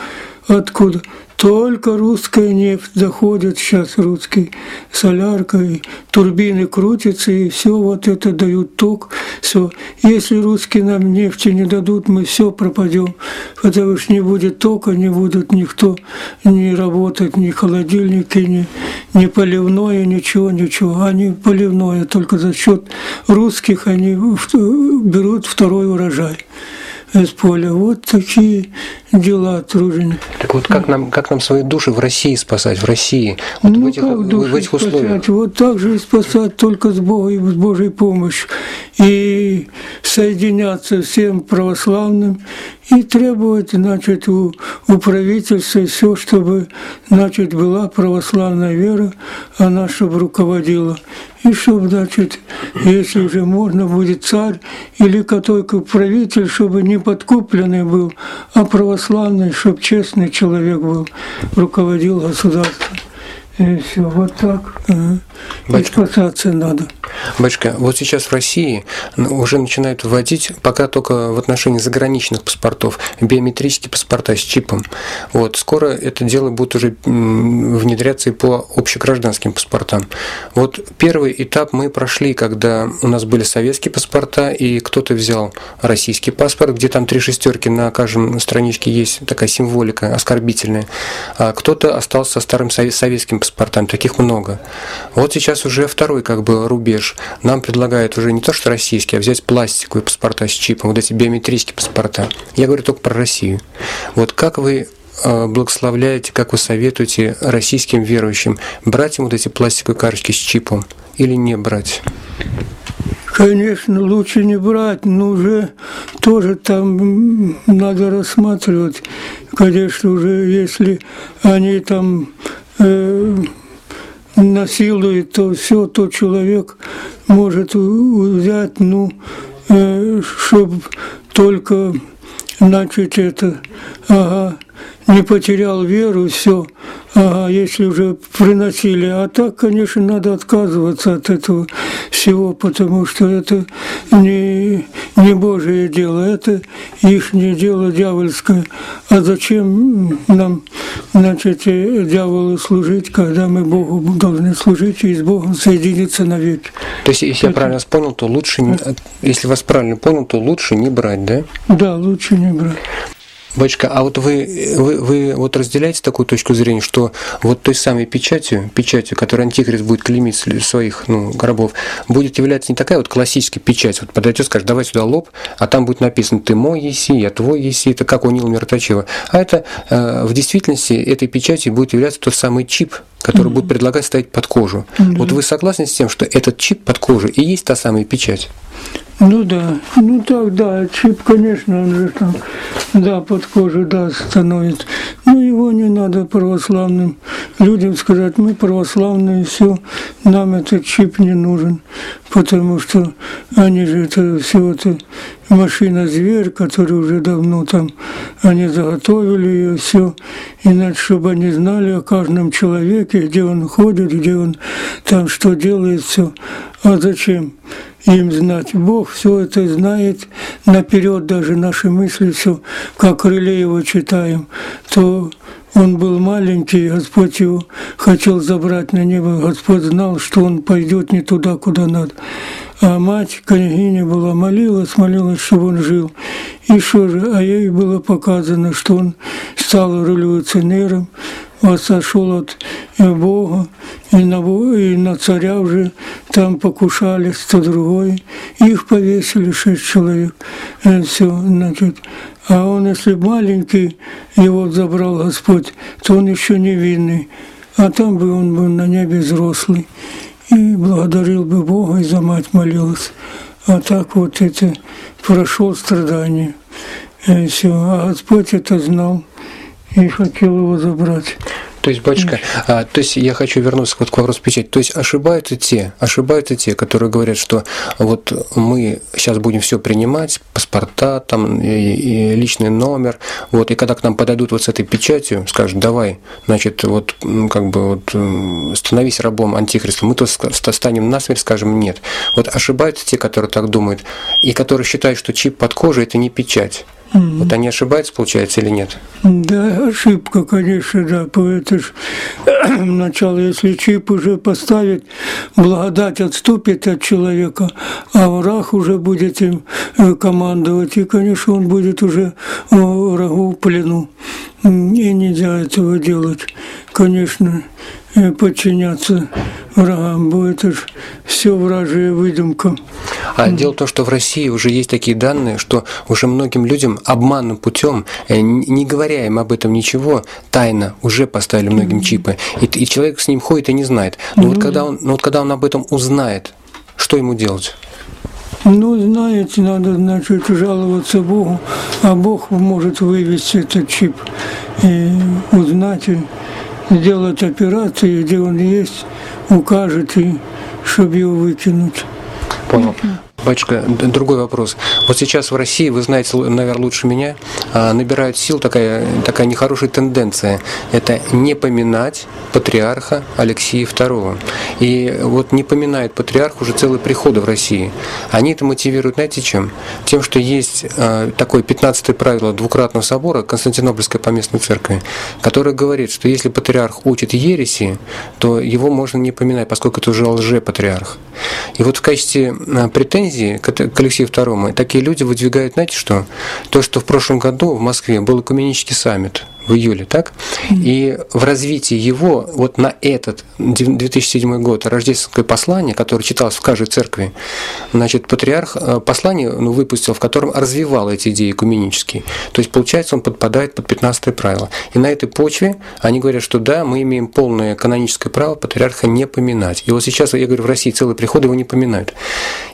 откуда только русская нефть заходит сейчас, русский солярка, и турбины крутятся, и все вот это дают ток. Все. Если русские нам нефти не дадут, мы все пропадем, потому что не будет тока, не будут никто не работать, ни холодильники, ни, ни поливное, ничего, ничего. Они поливное только за счет русских они берут второй урожай из поля. Вот такие дела трудные. Так вот как нам, как нам свои души в России спасать, в России, вот ну, в этих, в этих условиях? Вот так же спасать только с Богом, с Божьей помощью. И соединяться всем православным и требовать, значит, у, у правительства все, чтобы, значит, была православная вера, она чтобы руководила. И чтобы, значит, если уже можно будет царь или какой правитель, чтобы не подкупленный был, а православный, чтобы честный человек был, руководил государством. И все, вот так. Ага. И спасаться надо. Батюшка, вот сейчас в России уже начинают вводить, пока только в отношении заграничных паспортов, биометрические паспорта с чипом. Вот, скоро это дело будет уже внедряться и по общегражданским паспортам. Вот первый этап мы прошли, когда у нас были советские паспорта, и кто-то взял российский паспорт, где там три шестерки на каждом страничке есть такая символика оскорбительная, а кто-то остался со старым советским паспортом, таких много. Вот сейчас уже второй как бы рубеж. Нам предлагают уже не то, что российские, а взять пластиковые паспорта с чипом, вот эти биометрические паспорта. Я говорю только про Россию. Вот как вы э, благословляете, как вы советуете российским верующим брать им вот эти пластиковые карточки с чипом или не брать? Конечно, лучше не брать, но уже тоже там надо рассматривать. Конечно, уже если они там насилует, то все, то человек может взять, ну, э, чтобы только начать это, ага, не потерял веру, все, ага, если уже приносили. А так, конечно, надо отказываться от этого всего, потому что это не, не Божие дело, это их дело дьявольское. А зачем нам, значит, дьяволу служить, когда мы Богу должны служить и с Богом соединиться навеки? То есть, если это... я правильно понял, то лучше, не, если вас правильно понял, то лучше не брать, да? Да, лучше не брать. Батюшка, а вот вы, вы, вы вот разделяете такую точку зрения, что вот той самой печатью, печатью, которую антихрист будет клеймить своих ну, гробов, будет являться не такая вот классическая печать, вот подойдет, скажет, давай сюда лоб, а там будет написано, ты мой еси, я твой еси, это как у Нила Мироточева. А это э, в действительности этой печатью будет являться тот самый чип, который mm-hmm. будет предлагать ставить под кожу. Mm-hmm. Вот вы согласны с тем, что этот чип под кожу и есть та самая печать? Ну да, ну так, да, чип, конечно, он же там, да, под кожу, да, становится. Но его не надо православным людям сказать, мы православные, все, нам этот чип не нужен, потому что они же это все это машина-зверь, который уже давно там, они заготовили ее, все, иначе, чтобы они знали о каждом человеке, где он ходит, где он там что делает, все. А зачем? им знать. Бог все это знает наперед, даже наши мысли, все, как Рылеева читаем, то он был маленький, Господь его хотел забрать на небо, Господь знал, что он пойдет не туда, куда надо. А мать, княгиня была, молилась, молилась, чтобы он жил. И что же, а ей было показано, что он стал революционером, отошел от Бога, и на, и на царя уже там покушались, то другой. Их повесили шесть человек. Все, значит. А он, если маленький, его забрал Господь, то он еще невинный. А там бы он был на небе взрослый. И благодарил бы Бога, и за мать молилась. А так вот это прошел страдание. И все. А Господь это знал и хотел его забрать. То есть, батюшка, а, то есть я хочу вернуться вот к вопросу печати. То есть ошибаются те, ошибаются те, которые говорят, что вот мы сейчас будем все принимать, паспорта, там и, и личный номер, вот, и когда к нам подойдут вот с этой печатью, скажут, давай, значит, вот как бы вот становись рабом антихриста, мы то станем насмерть, скажем нет. Вот ошибаются те, которые так думают, и которые считают, что чип под кожей это не печать. Mm-hmm. Вот они ошибаются, получается, или нет? Да, ошибка, конечно, да. Это ж начало, если чип уже поставить, благодать отступит от человека, а враг уже будет им э, командовать, и, конечно, он будет уже врагу в плену. И нельзя этого делать, конечно. Подчиняться врагам, будет это все вражья выдумка. А дело в том, что в России уже есть такие данные, что уже многим людям обманным путем, э, не говоря им об этом ничего, тайно уже поставили многим чипы, и, и человек с ним ходит и не знает. Но, mm. вот когда он, но вот когда он об этом узнает, что ему делать? Ну, знаете, надо, значит, жаловаться Богу, а Бог может вывести этот чип и узнать, сделать операцию, где он есть, укажет, и чтобы его выкинуть. Понял. Батюшка, другой вопрос. Вот сейчас в России, вы знаете, наверное, лучше меня, а, набирает сил такая, такая нехорошая тенденция. Это не поминать патриарха Алексея II. И вот не поминает патриарх уже целые приходы в России. Они это мотивируют, знаете, чем? Тем, что есть а, такое 15 правило двукратного собора Константинопольской поместной церкви, которое говорит, что если патриарх учит ереси, то его можно не поминать, поскольку это уже лже-патриарх. И вот в качестве а, претензии к II такие люди выдвигают, знаете что? То, что в прошлом году в Москве был экуменический саммит в июле, так? И в развитии его, вот на этот 2007 год, рождественское послание, которое читалось в каждой церкви, значит, патриарх э, послание ну, выпустил, в котором развивал эти идеи экуменические. То есть, получается, он подпадает под 15 правило. И на этой почве они говорят, что да, мы имеем полное каноническое право патриарха не поминать. И вот сейчас, я говорю, в России целый приход его не поминают.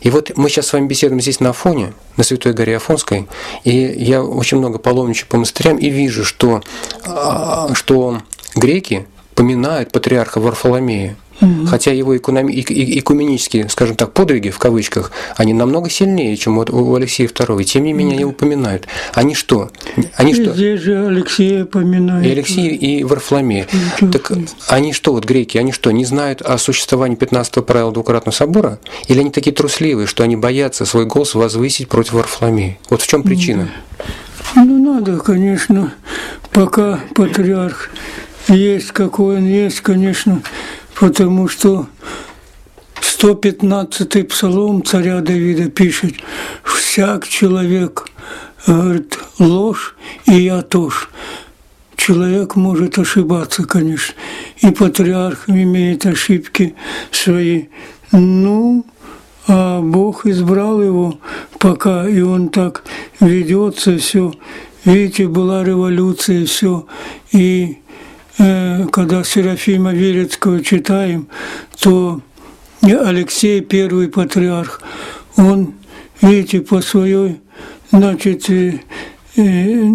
И вот мы сейчас с вами беседуем здесь на Афоне, на Святой горе Афонской, и я очень много паломничаю по монастырям и вижу, что, что греки поминают патриарха Варфоломея. Угу. Хотя его экономи- экуменические, скажем так, подвиги, в кавычках, они намного сильнее, чем вот у Алексея II. И тем не менее, они упоминают. Они что? Они что? Здесь же Алексея поминают. И Алексей, и Варфоломея. Так они что, вот греки, они что, не знают о существовании 15 правила двукратного собора? Или они такие трусливые, что они боятся свой голос возвысить против Варфоломея? Вот в чем причина? Ну, надо, конечно, пока патриарх есть, какой он есть, конечно, потому что 115-й псалом царя Давида пишет, «Всяк человек, говорит, ложь, и я тоже». Человек может ошибаться, конечно, и патриарх имеет ошибки свои. Ну, а Бог избрал его пока, и он так ведется, все. Видите, была революция, все. И Э, когда Серафима Верецкого читаем, то Алексей, первый патриарх, он, видите, по своей, значит, э, э,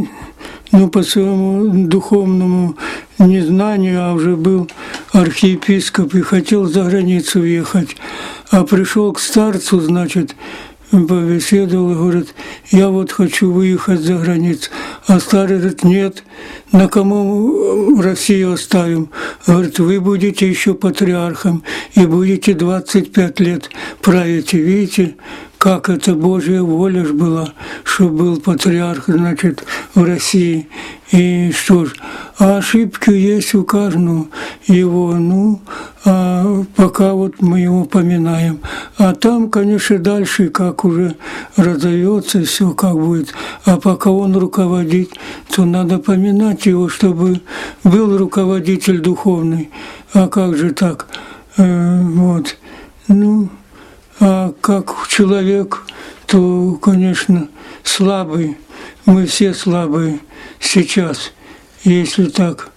ну, по своему духовному незнанию, а уже был архиепископ и хотел за границу въехать, а пришел к старцу, значит, побеседовал и говорит, я вот хочу выехать за границу. А старый говорит, нет, на кому Россию оставим? Говорит, вы будете еще патриархом и будете 25 лет править. видите, как это Божья воля ж была, что был патриарх, значит, в России. И что ж, а ошибки есть у каждого его, ну, а пока вот мы его поминаем. А там, конечно, дальше, как уже разовьется, все как будет. А пока он руководит, то надо поминать его, чтобы был руководитель духовный. А как же так? Э, вот. Ну, как человек, то, конечно, слабый. Мы все слабые сейчас. Если так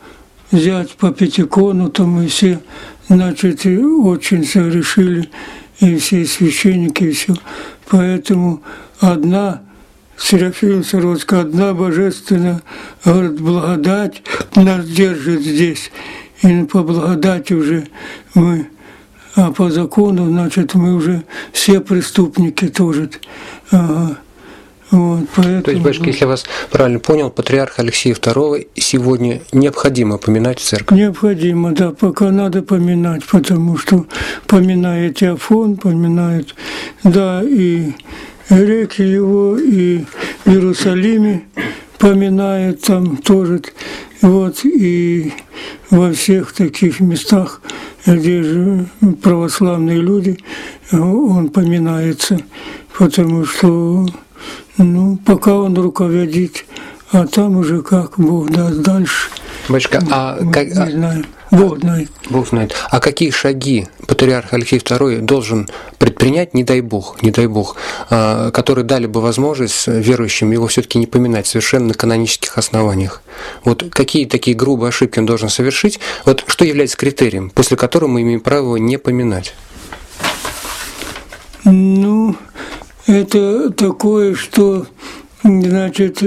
взять по пятикону, то мы все, значит, очень согрешили, и все священники, и все. Поэтому одна Серафим Сародская, одна божественная, говорит, благодать нас держит здесь. И по благодати уже мы а по закону, значит, мы уже все преступники тоже. Ага. Вот, поэтому... То есть, батюшка, если я вас правильно понял, патриарх Алексея II сегодня необходимо поминать в церкви? Необходимо, да, пока надо поминать, потому что поминает Афон, поминает, да, и реки его, и в Иерусалиме поминает там тоже, вот, и во всех таких местах где же православные люди, он поминается, потому что ну, пока он руководит, а там уже как Бог даст дальше. Батюшка, а как... Не знаю. Бог знает. Бог знает. А какие шаги патриарх Алексей II должен предпринять, не дай Бог, не дай Бог, а, которые дали бы возможность верующим его все-таки не поминать совершенно на канонических основаниях? Вот какие такие грубые ошибки он должен совершить? Вот что является критерием, после которого мы имеем право его не поминать? Ну, это такое, что, значит,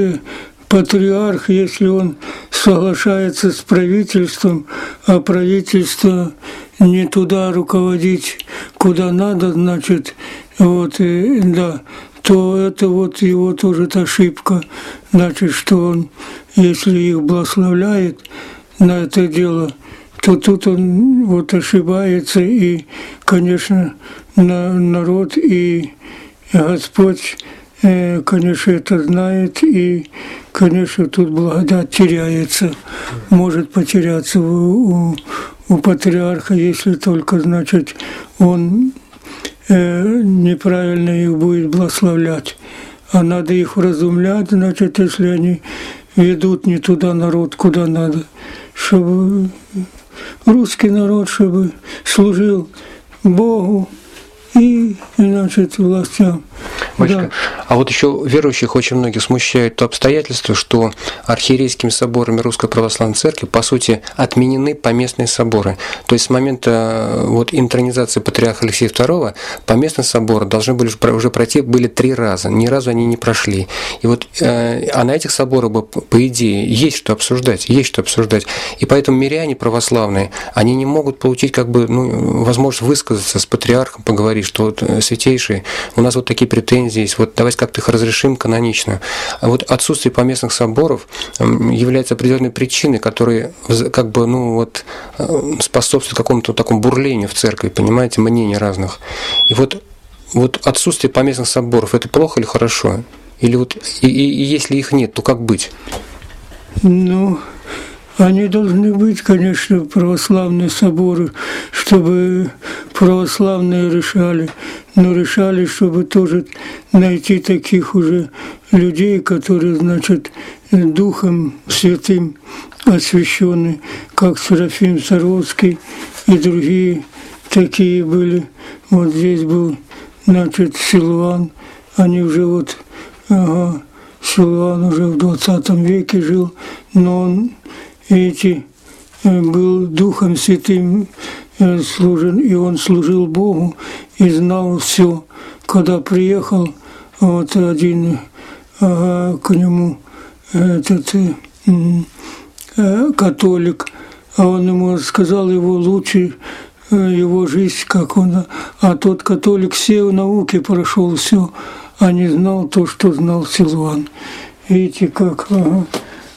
патриарх, если он соглашается с правительством, а правительство не туда руководить, куда надо, значит, вот, и, да, то это вот его тоже ошибка. Значит, что он, если их благословляет на это дело, то тут он вот ошибается, и, конечно, на, народ и Господь, э, конечно, это знает, и, конечно, тут благодать теряется, может потеряться у, у, у патриарха, если только, значит, он э, неправильно их будет благословлять. А надо их вразумлять, значит, если они ведут не туда народ, куда надо, чтобы русский народ, чтобы служил Богу и, значит, властям. Батюшка, да. а вот еще верующих очень многих смущает то обстоятельство, что архиерейскими соборами Русской Православной Церкви, по сути, отменены поместные соборы. То есть с момента э, вот интронизации патриарха Алексея II поместные соборы должны были уже пройти были три раза, ни разу они не прошли. И вот, э, а на этих соборах, бы, по идее, есть что обсуждать, есть что обсуждать. И поэтому миряне православные, они не могут получить как бы, ну, возможность высказаться с патриархом, поговорить, что вот, э, святейший, у нас вот такие претензии здесь, вот давайте как-то их разрешим канонично. А вот отсутствие поместных соборов является определенной причиной, которые как бы, ну вот, э, способствуют какому-то такому бурлению в церкви, понимаете, мнений разных. И вот, вот отсутствие поместных соборов, это плохо или хорошо? Или вот, и, и, и если их нет, то как быть? Ну, они должны быть, конечно, православные соборы, чтобы православные решали, но решали, чтобы тоже найти таких уже людей, которые, значит, Духом Святым освящены, как Серафим Саровский и другие такие были. Вот здесь был, значит, Силуан, они уже вот, ага, Силуан уже в 20 веке жил, но он эти э, был Духом Святым э, служен, и он служил Богу и знал все. Когда приехал вот один ага, к нему этот э, католик, а он ему сказал его лучше его жизнь, как он, а тот католик все науки прошел, все, а не знал то, что знал Силуан. Видите, как, ага.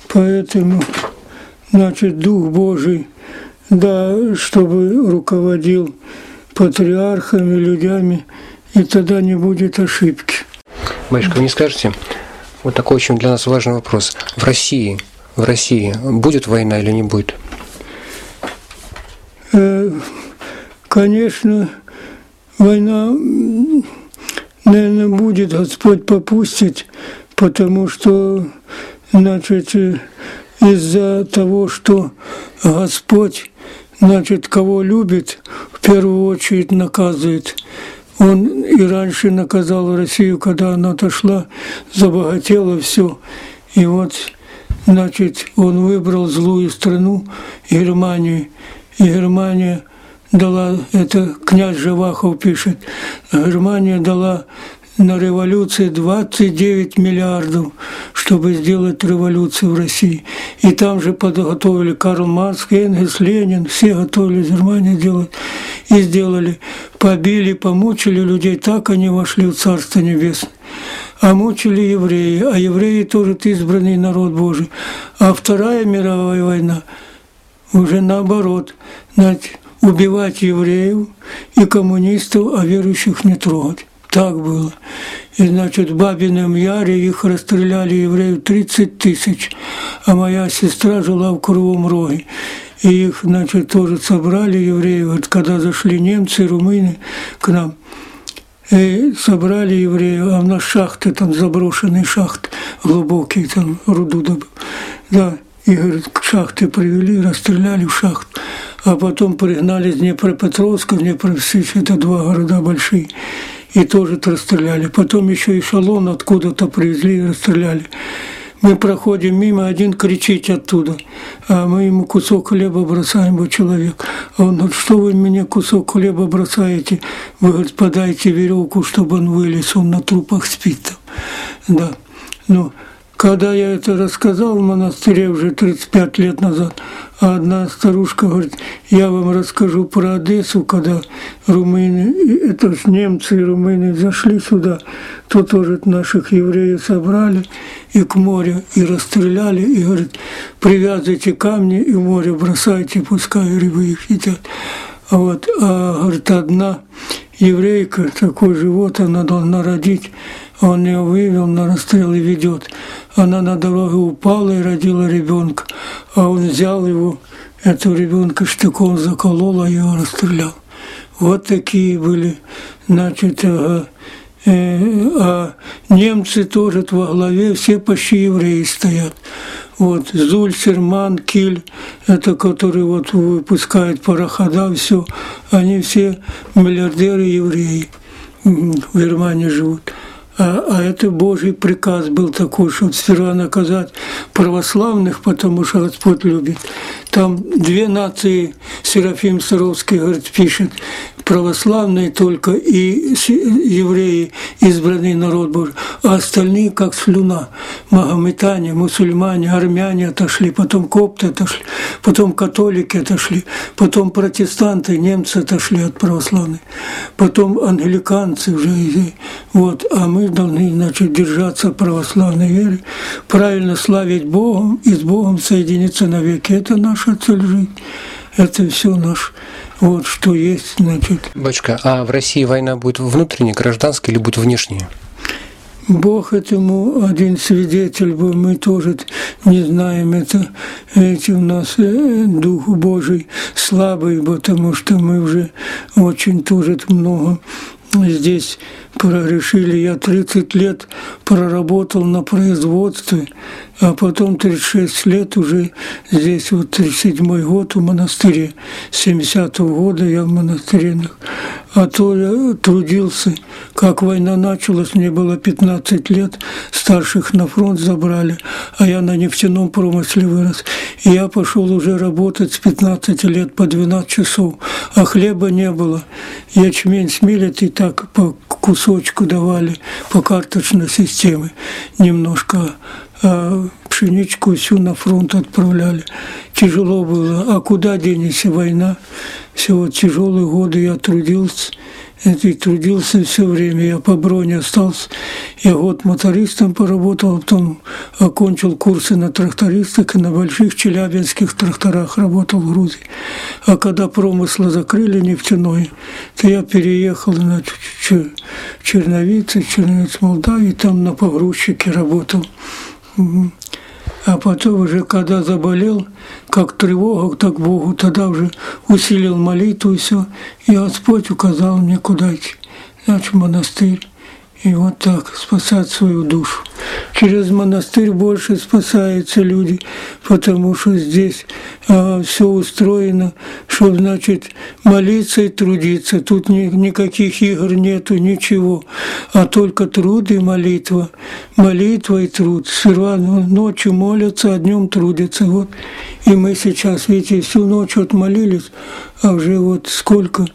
поэтому значит, Дух Божий, да, чтобы руководил патриархами, людьми, и тогда не будет ошибки. Батюшка, вы не скажете, вот такой очень для нас важный вопрос. В России, в России будет война или не будет? Э, конечно, война, наверное, будет, Господь попустить, потому что, значит, из-за того, что Господь, значит, кого любит, в первую очередь наказывает. Он и раньше наказал Россию, когда она отошла, забогатела все. И вот, значит, он выбрал злую страну, Германию. И Германия дала, это князь Живахов пишет, Германия дала на революции 29 миллиардов, чтобы сделать революцию в России. И там же подготовили Карл Маркс, Энгельс, Ленин, все готовили Германию делать. И сделали. Побили, помучили людей, так они вошли в Царство Небесное. А мучили евреи, а евреи тоже избранный народ Божий. А Вторая мировая война уже наоборот. Значит, убивать евреев и коммунистов, а верующих не трогать. Так было. И, значит, в Бабином Яре их расстреляли евреев 30 тысяч, а моя сестра жила в Кругом Роге. И их, значит, тоже собрали евреев, вот когда зашли немцы, румыны к нам. И собрали евреев, а у нас шахты, там заброшенные шахты, глубокие, там руду добыл. Да, и, говорит, к шахте привели, расстреляли в шахту. А потом пригнали из Днепропетровска, Днепропетровск, это два города большие и тоже расстреляли. Потом еще эшелон откуда-то привезли и расстреляли. Мы проходим мимо, один кричит оттуда, а мы ему кусок хлеба бросаем, вот человек. А он говорит, что вы мне кусок хлеба бросаете? Вы, говорит, подайте веревку, чтобы он вылез, он на трупах спит там. Да. Ну, когда я это рассказал в монастыре уже 35 лет назад, А одна старушка говорит, я вам расскажу про Одессу, когда румыны, это ж немцы и румыны зашли сюда, то тоже наших евреев собрали и к морю, и расстреляли, и говорит, привязывайте камни и море бросайте, пускай рыбы их едят. А вот, а, говорит, одна еврейка, такой живот, она должна родить, он ее вывел на расстрел и ведет. Она на дороге упала и родила ребенка, а он взял его, этого ребенка штыком заколол, а его расстрелял. Вот такие были, значит, ага. Э, а немцы тоже во главе, все почти евреи стоят. Вот Зульцер, Манкиль, это который вот выпускает парохода, все, они все миллиардеры евреи в Германии живут. А, а это Божий приказ был такой, что сперва наказать православных, потому что Господь любит. Там две нации, Серафим Саровский говорит, пишет, православные только и евреи, избранный народ Божий, а остальные как слюна. Магометане, мусульмане, армяне отошли, потом копты отошли, потом католики отошли, потом протестанты, немцы отошли от православных, потом англиканцы уже. Вот, а мы должны, значит, держаться православной веры, правильно славить Богом и с Богом соединиться навеки. Это наша цель жизни. Это все наш вот что есть, значит. Батюшка, а в России война будет внутренняя, гражданская или будет внешняя? Бог этому один свидетель был, мы тоже не знаем, это эти у нас э, Дух Божий слабый, потому что мы уже очень тоже много здесь прогрешили. Я 30 лет проработал на производстве, а потом 36 лет уже здесь, вот 37 год в монастыре, с 70 -го года я в монастыре. А то я трудился, как война началась, мне было 15 лет, старших на фронт забрали, а я на нефтяном промысле вырос. И я пошел уже работать с 15 лет по 12 часов, а хлеба не было. Ячмень смелят и так по кусочку давали по карточной системе немножко, а пшеничку всю на фронт отправляли. Тяжело было. А куда денешься война? Все вот тяжелые годы я трудился, и трудился все время. Я по броне остался. Я год мотористом поработал, потом окончил курсы на трактористах и на больших челябинских тракторах работал в Грузии. А когда промыслы закрыли нефтяной, то я переехал на Черновицы, Черновиц, Молдавии, там на погрузчике работал. А потом уже, когда заболел, как тревога, так Богу, тогда уже усилил молитву и все. И Господь указал мне, куда идти. Значит, монастырь и вот так спасать свою душу. Через монастырь больше спасаются люди, потому что здесь а, все устроено, чтобы, значит, молиться и трудиться. Тут ни, никаких игр нету, ничего, а только труд и молитва. Молитва и труд. Сперва ночью молятся, а днем трудятся. Вот. И мы сейчас, видите, всю ночь вот молились, а уже вот сколько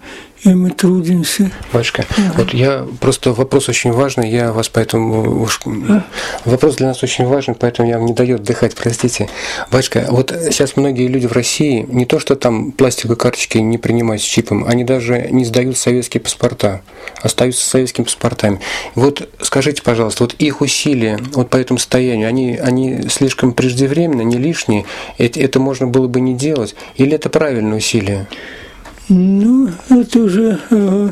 и мы трудимся. Батюшка, ага. вот я просто вопрос очень важный, я вас поэтому уж а? вопрос для нас очень важен, поэтому я вам не даю отдыхать, простите. Батюшка, вот сейчас многие люди в России не то, что там пластиковые карточки не принимают с чипом, они даже не сдают советские паспорта, остаются с советскими паспортами. Вот скажите, пожалуйста, вот их усилия вот по этому состоянию, они, они слишком преждевременно, не лишние, это, это можно было бы не делать, или это правильное усилие? Ну, это уже э,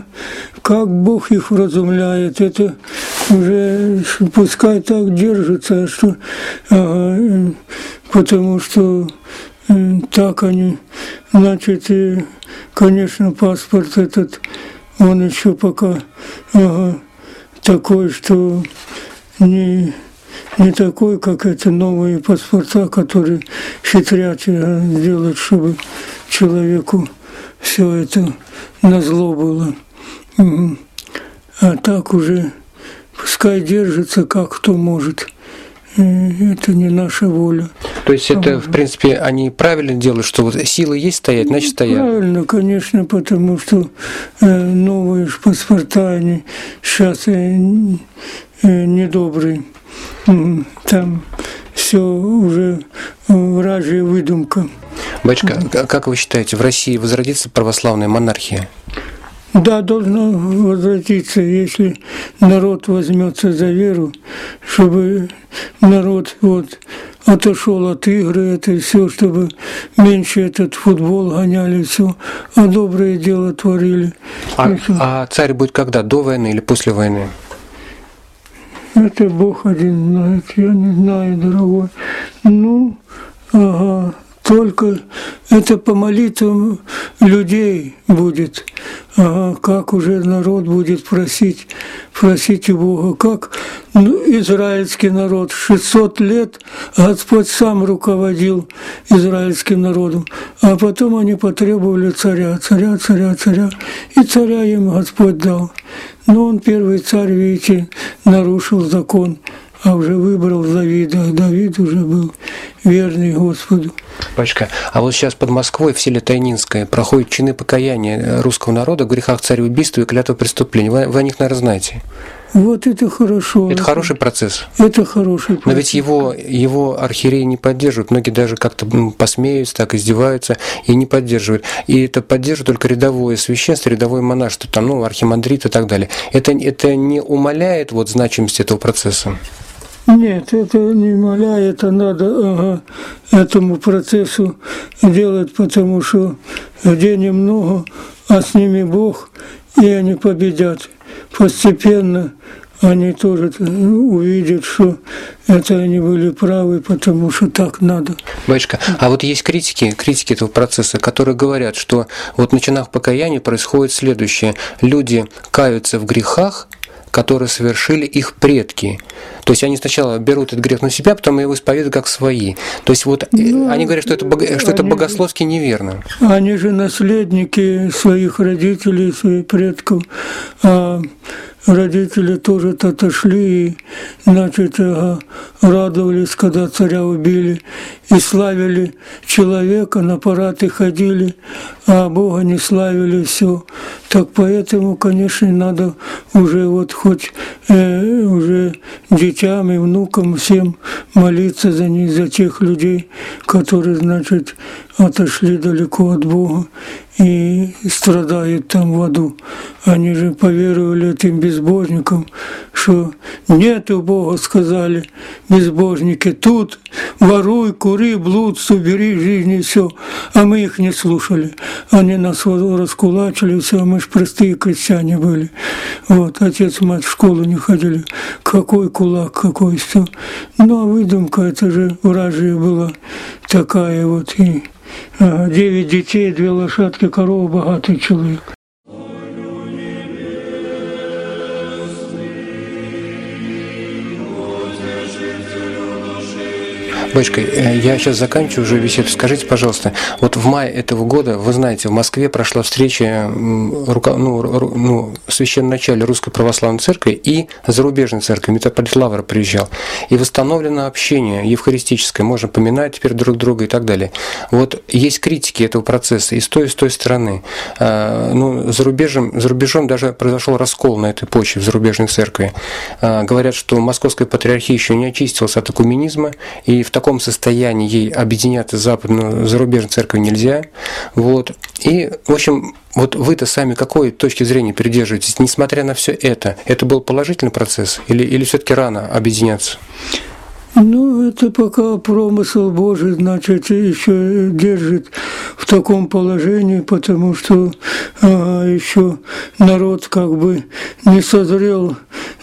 как Бог их вразумляет, это уже пускай так держится, что, э, потому что э, так они, значит, и, конечно, паспорт этот, он еще пока ага, такой, что не, не такой, как это новые паспорта, которые хитрят делать, чтобы человеку все это на зло было. А так уже пускай держится, как кто может. Это не наша воля. То есть это, в принципе, они правильно делают, что вот силы есть стоять, значит стоят? Правильно, конечно, потому что э, новые паспорта, они сейчас э, э, недобрые. Там все уже вражья выдумка. Батюшка, как вы считаете, в России возродится православная монархия? Да, должно возвратиться, если народ возьмется за веру, чтобы народ вот отошел от игры, это все, чтобы меньше этот футбол гоняли, все, а доброе дело творили. А, а царь будет когда? До войны или после войны? Это Бог один знает, я не знаю, дорогой. Ну, ага, только это по молитвам людей будет. Ага, как уже народ будет просить, просить у Бога, как ну, израильский народ? 600 лет Господь сам руководил израильским народом, а потом они потребовали царя, царя, царя, царя, и царя им Господь дал. Но он первый царь, видите, нарушил закон а уже выбрал Давида, Давид уже был верный Господу. Пачка, а вот сейчас под Москвой в селе Тайнинское проходят чины покаяния русского народа в грехах цареубийства и клятва преступления. Вы, вы о них, наверное, знаете. Вот это хорошо. Это, хороший процесс. Это хороший процесс. Но ведь его, его архиереи не поддерживают. Многие даже как-то посмеются, так издеваются и не поддерживают. И это поддерживает только рядовое священство, рядовое монашество, там, ну, архимандрит и так далее. Это, это не умаляет вот значимость этого процесса? Нет, это не умаляет, это надо ага, этому процессу делать, потому что денег много, а с ними Бог, и они победят постепенно они тоже увидят, что это они были правы, потому что так надо. Батюшка, а вот есть критики, критики этого процесса, которые говорят, что вот на чинах покаяния происходит следующее. Люди каются в грехах, которые совершили их предки. То есть они сначала берут этот грех на себя, потом его исповедуют как свои. То есть вот э, ну, они говорят, что это, что это богословски неверно. Они же наследники своих родителей, своих предков. Родители тоже отошли и, значит, радовались, когда царя убили, и славили человека, на парады ходили, а Бога не славили, все. Так поэтому, конечно, надо уже вот хоть э, уже детям и внукам всем молиться за них, за тех людей, которые, значит, отошли далеко от Бога и страдают там в аду. Они же поверовали этим безбожникам, что нет у Бога, сказали безбожники, тут воруй, кури, блуд, убери жизни, все. А мы их не слушали. Они нас раскулачили, все, мы же простые крестьяне были. Вот, отец, мать в школу не ходили. Какой кулак, какой все. Ну, а выдумка, это же вражья была такая вот. И девять детей, две лошадки, корова, богатый человек. Батюшка, э, я сейчас заканчиваю уже беседу. Скажите, пожалуйста, вот в мае этого года, вы знаете, в Москве прошла встреча рука, ну, ну, священноначале Русской Православной Церкви и зарубежной церкви. Митрополит Лавр приезжал. И восстановлено общение евхаристическое, можно поминать теперь друг друга и так далее. Вот есть критики этого процесса и с той, и с той стороны. А, ну, за, рубежем, за рубежом даже произошел раскол на этой почве в зарубежной церкви. А, говорят, что Московская патриархия еще не очистилась от экуменизма, и в таком таком состоянии ей объединяться западную зарубежную церковь нельзя. Вот. И, в общем, вот вы-то сами какой точки зрения придерживаетесь, несмотря на все это? Это был положительный процесс или, или все-таки рано объединяться? Ну, это пока промысел Божий, значит, еще держит в таком положении, потому что а, еще народ как бы не созрел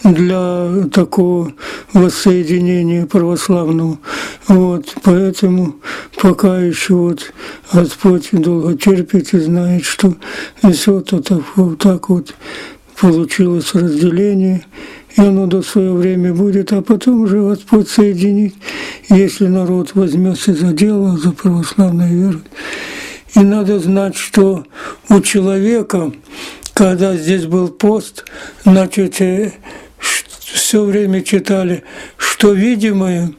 для такого воссоединения православного. Вот, поэтому пока еще вот Господь долго терпит и знает, что все это так, вот так вот получилось разделение – и оно до свое время будет, а потом уже Господь соединит, если народ возьмется за дело, за православную веру. И надо знать, что у человека, когда здесь был пост, значит, э, все время читали, что видимое,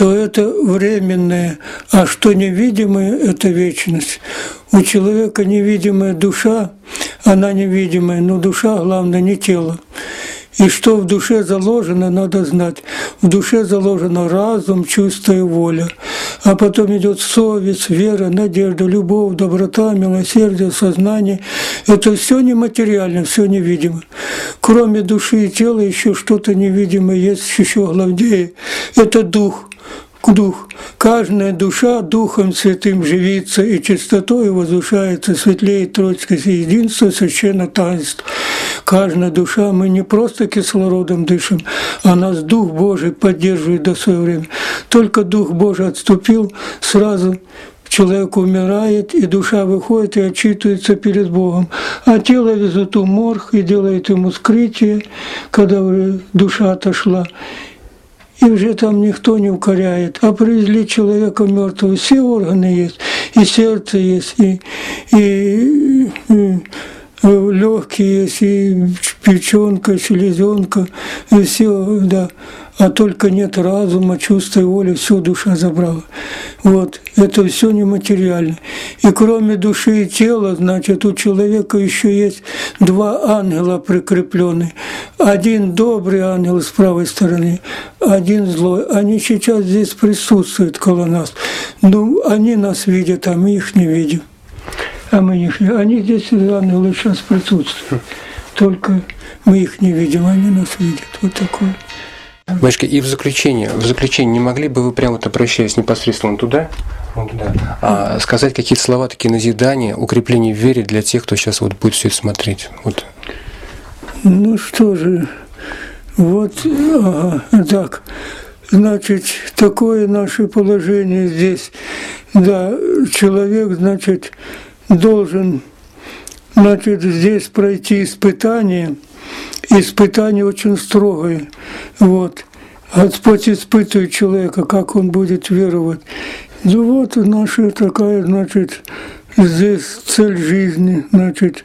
то это временное, а что невидимое – это вечность. У человека невидимая душа, она невидимая, но душа, главное, не тело. И что в душе заложено, надо знать. В душе заложено разум, чувство и воля. а потом идет совесть, вера, надежда, любовь, доброта, милосердие, сознание. Это все нематериально, все невидимо. Кроме души и тела еще что-то невидимое есть еще главнее. Это дух дух. Каждая душа Духом Святым живится, и чистотой возвышается, светлеет Троицкое единство, священно таинство. Каждая душа, мы не просто кислородом дышим, а нас Дух Божий поддерживает до своего времени. Только Дух Божий отступил, сразу человек умирает, и душа выходит и отчитывается перед Богом. А тело везут в морг и делает ему скрытие, когда душа отошла и уже там никто не укоряет. А привезли человека мертвого, все органы есть, и сердце есть, и, и, и легкие есть, и печенка, селезенка, и все, да а только нет разума, чувства и воли, все душа забрала. Вот, это все нематериально. И кроме души и тела, значит, у человека еще есть два ангела прикрепленные. Один добрый ангел с правой стороны, один злой. Они сейчас здесь присутствуют около нас. Ну, они нас видят, а мы их не видим. А мы их не Они здесь, ангелы, сейчас присутствуют. Только мы их не видим, они нас видят. Вот такое. Батюшка, и в заключение, в заключение не могли бы вы прямо вот обращаясь непосредственно туда, вот а, сказать какие-то слова, такие назидания, укрепления в вере для тех, кто сейчас вот будет все это смотреть? Вот. Ну что же, вот ага, так, значит, такое наше положение здесь. Да, человек, значит, должен, значит, здесь пройти испытание – испытание очень строгое. Вот. Господь испытывает человека, как он будет веровать. Ну вот наша такая, значит, здесь цель жизни, значит,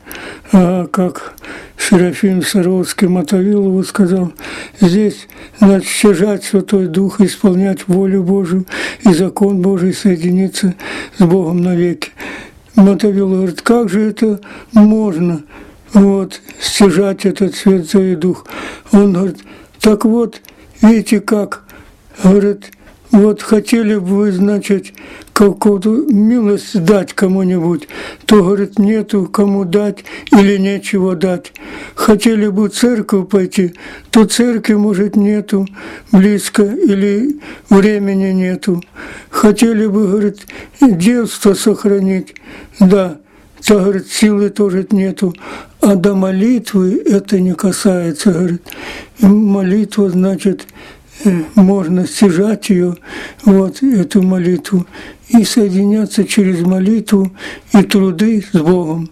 а, как Серафим Саровский Мотовилову сказал, здесь, значит, стяжать Святой Дух, исполнять волю Божию и закон Божий соединиться с Богом навеки. Мотовилов говорит, как же это можно? Вот, стяжать этот Святой Дух. Он говорит, так вот, видите как, говорит, вот хотели бы вы, значит, какую-то милость дать кому-нибудь, то, говорит, нету кому дать или нечего дать. Хотели бы в церковь пойти, то церкви, может, нету близко или времени нету. Хотели бы, говорит, детство сохранить, да, говорит, силы тоже нету. А до молитвы это не касается, говорит. Молитва, значит, э, можно стяжать ее, вот эту молитву, и соединяться через молитву и труды с Богом.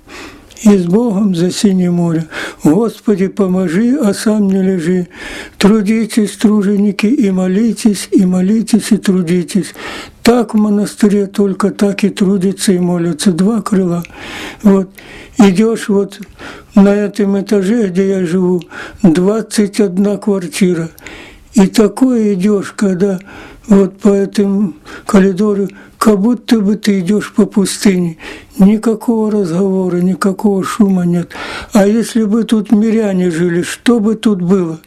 И с Богом за синее море. Господи, поможи, а сам не лежи. Трудитесь, труженики, и молитесь, и молитесь, и трудитесь. Так в монастыре только так и трудится и молятся. Два крыла. Вот. Идешь вот на этом этаже, где я живу, 21 квартира. И такое идешь, когда вот по этому коридору, как будто бы ты идешь по пустыне. Никакого разговора, никакого шума нет. А если бы тут миряне жили, что бы тут было?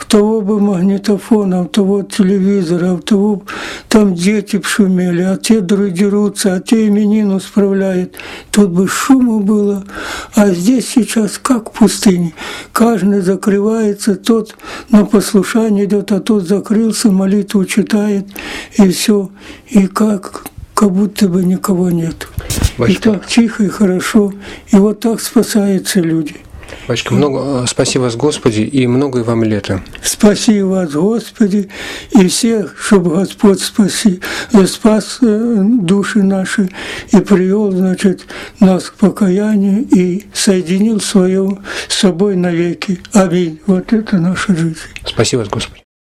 в того бы магнитофона, в того телевизора, в того там дети б шумели, а те дерутся, а те именину справляют. Тут бы шуму было. А здесь сейчас как в пустыне. Каждый закрывается, тот на послушание идет, а тот закрылся, молитву читает, и все. И как как будто бы никого нет. И так тихо и хорошо. И вот так спасаются люди. Батюшка, много, э, спаси вас, Господи, и многое вам лето. Спаси вас, Господи, и всех, чтобы Господь спаси, спас э, души наши и привел, значит, нас к покаянию и соединил свое, с собой навеки. Аминь. Вот это наша жизнь. Спаси вас, Господи.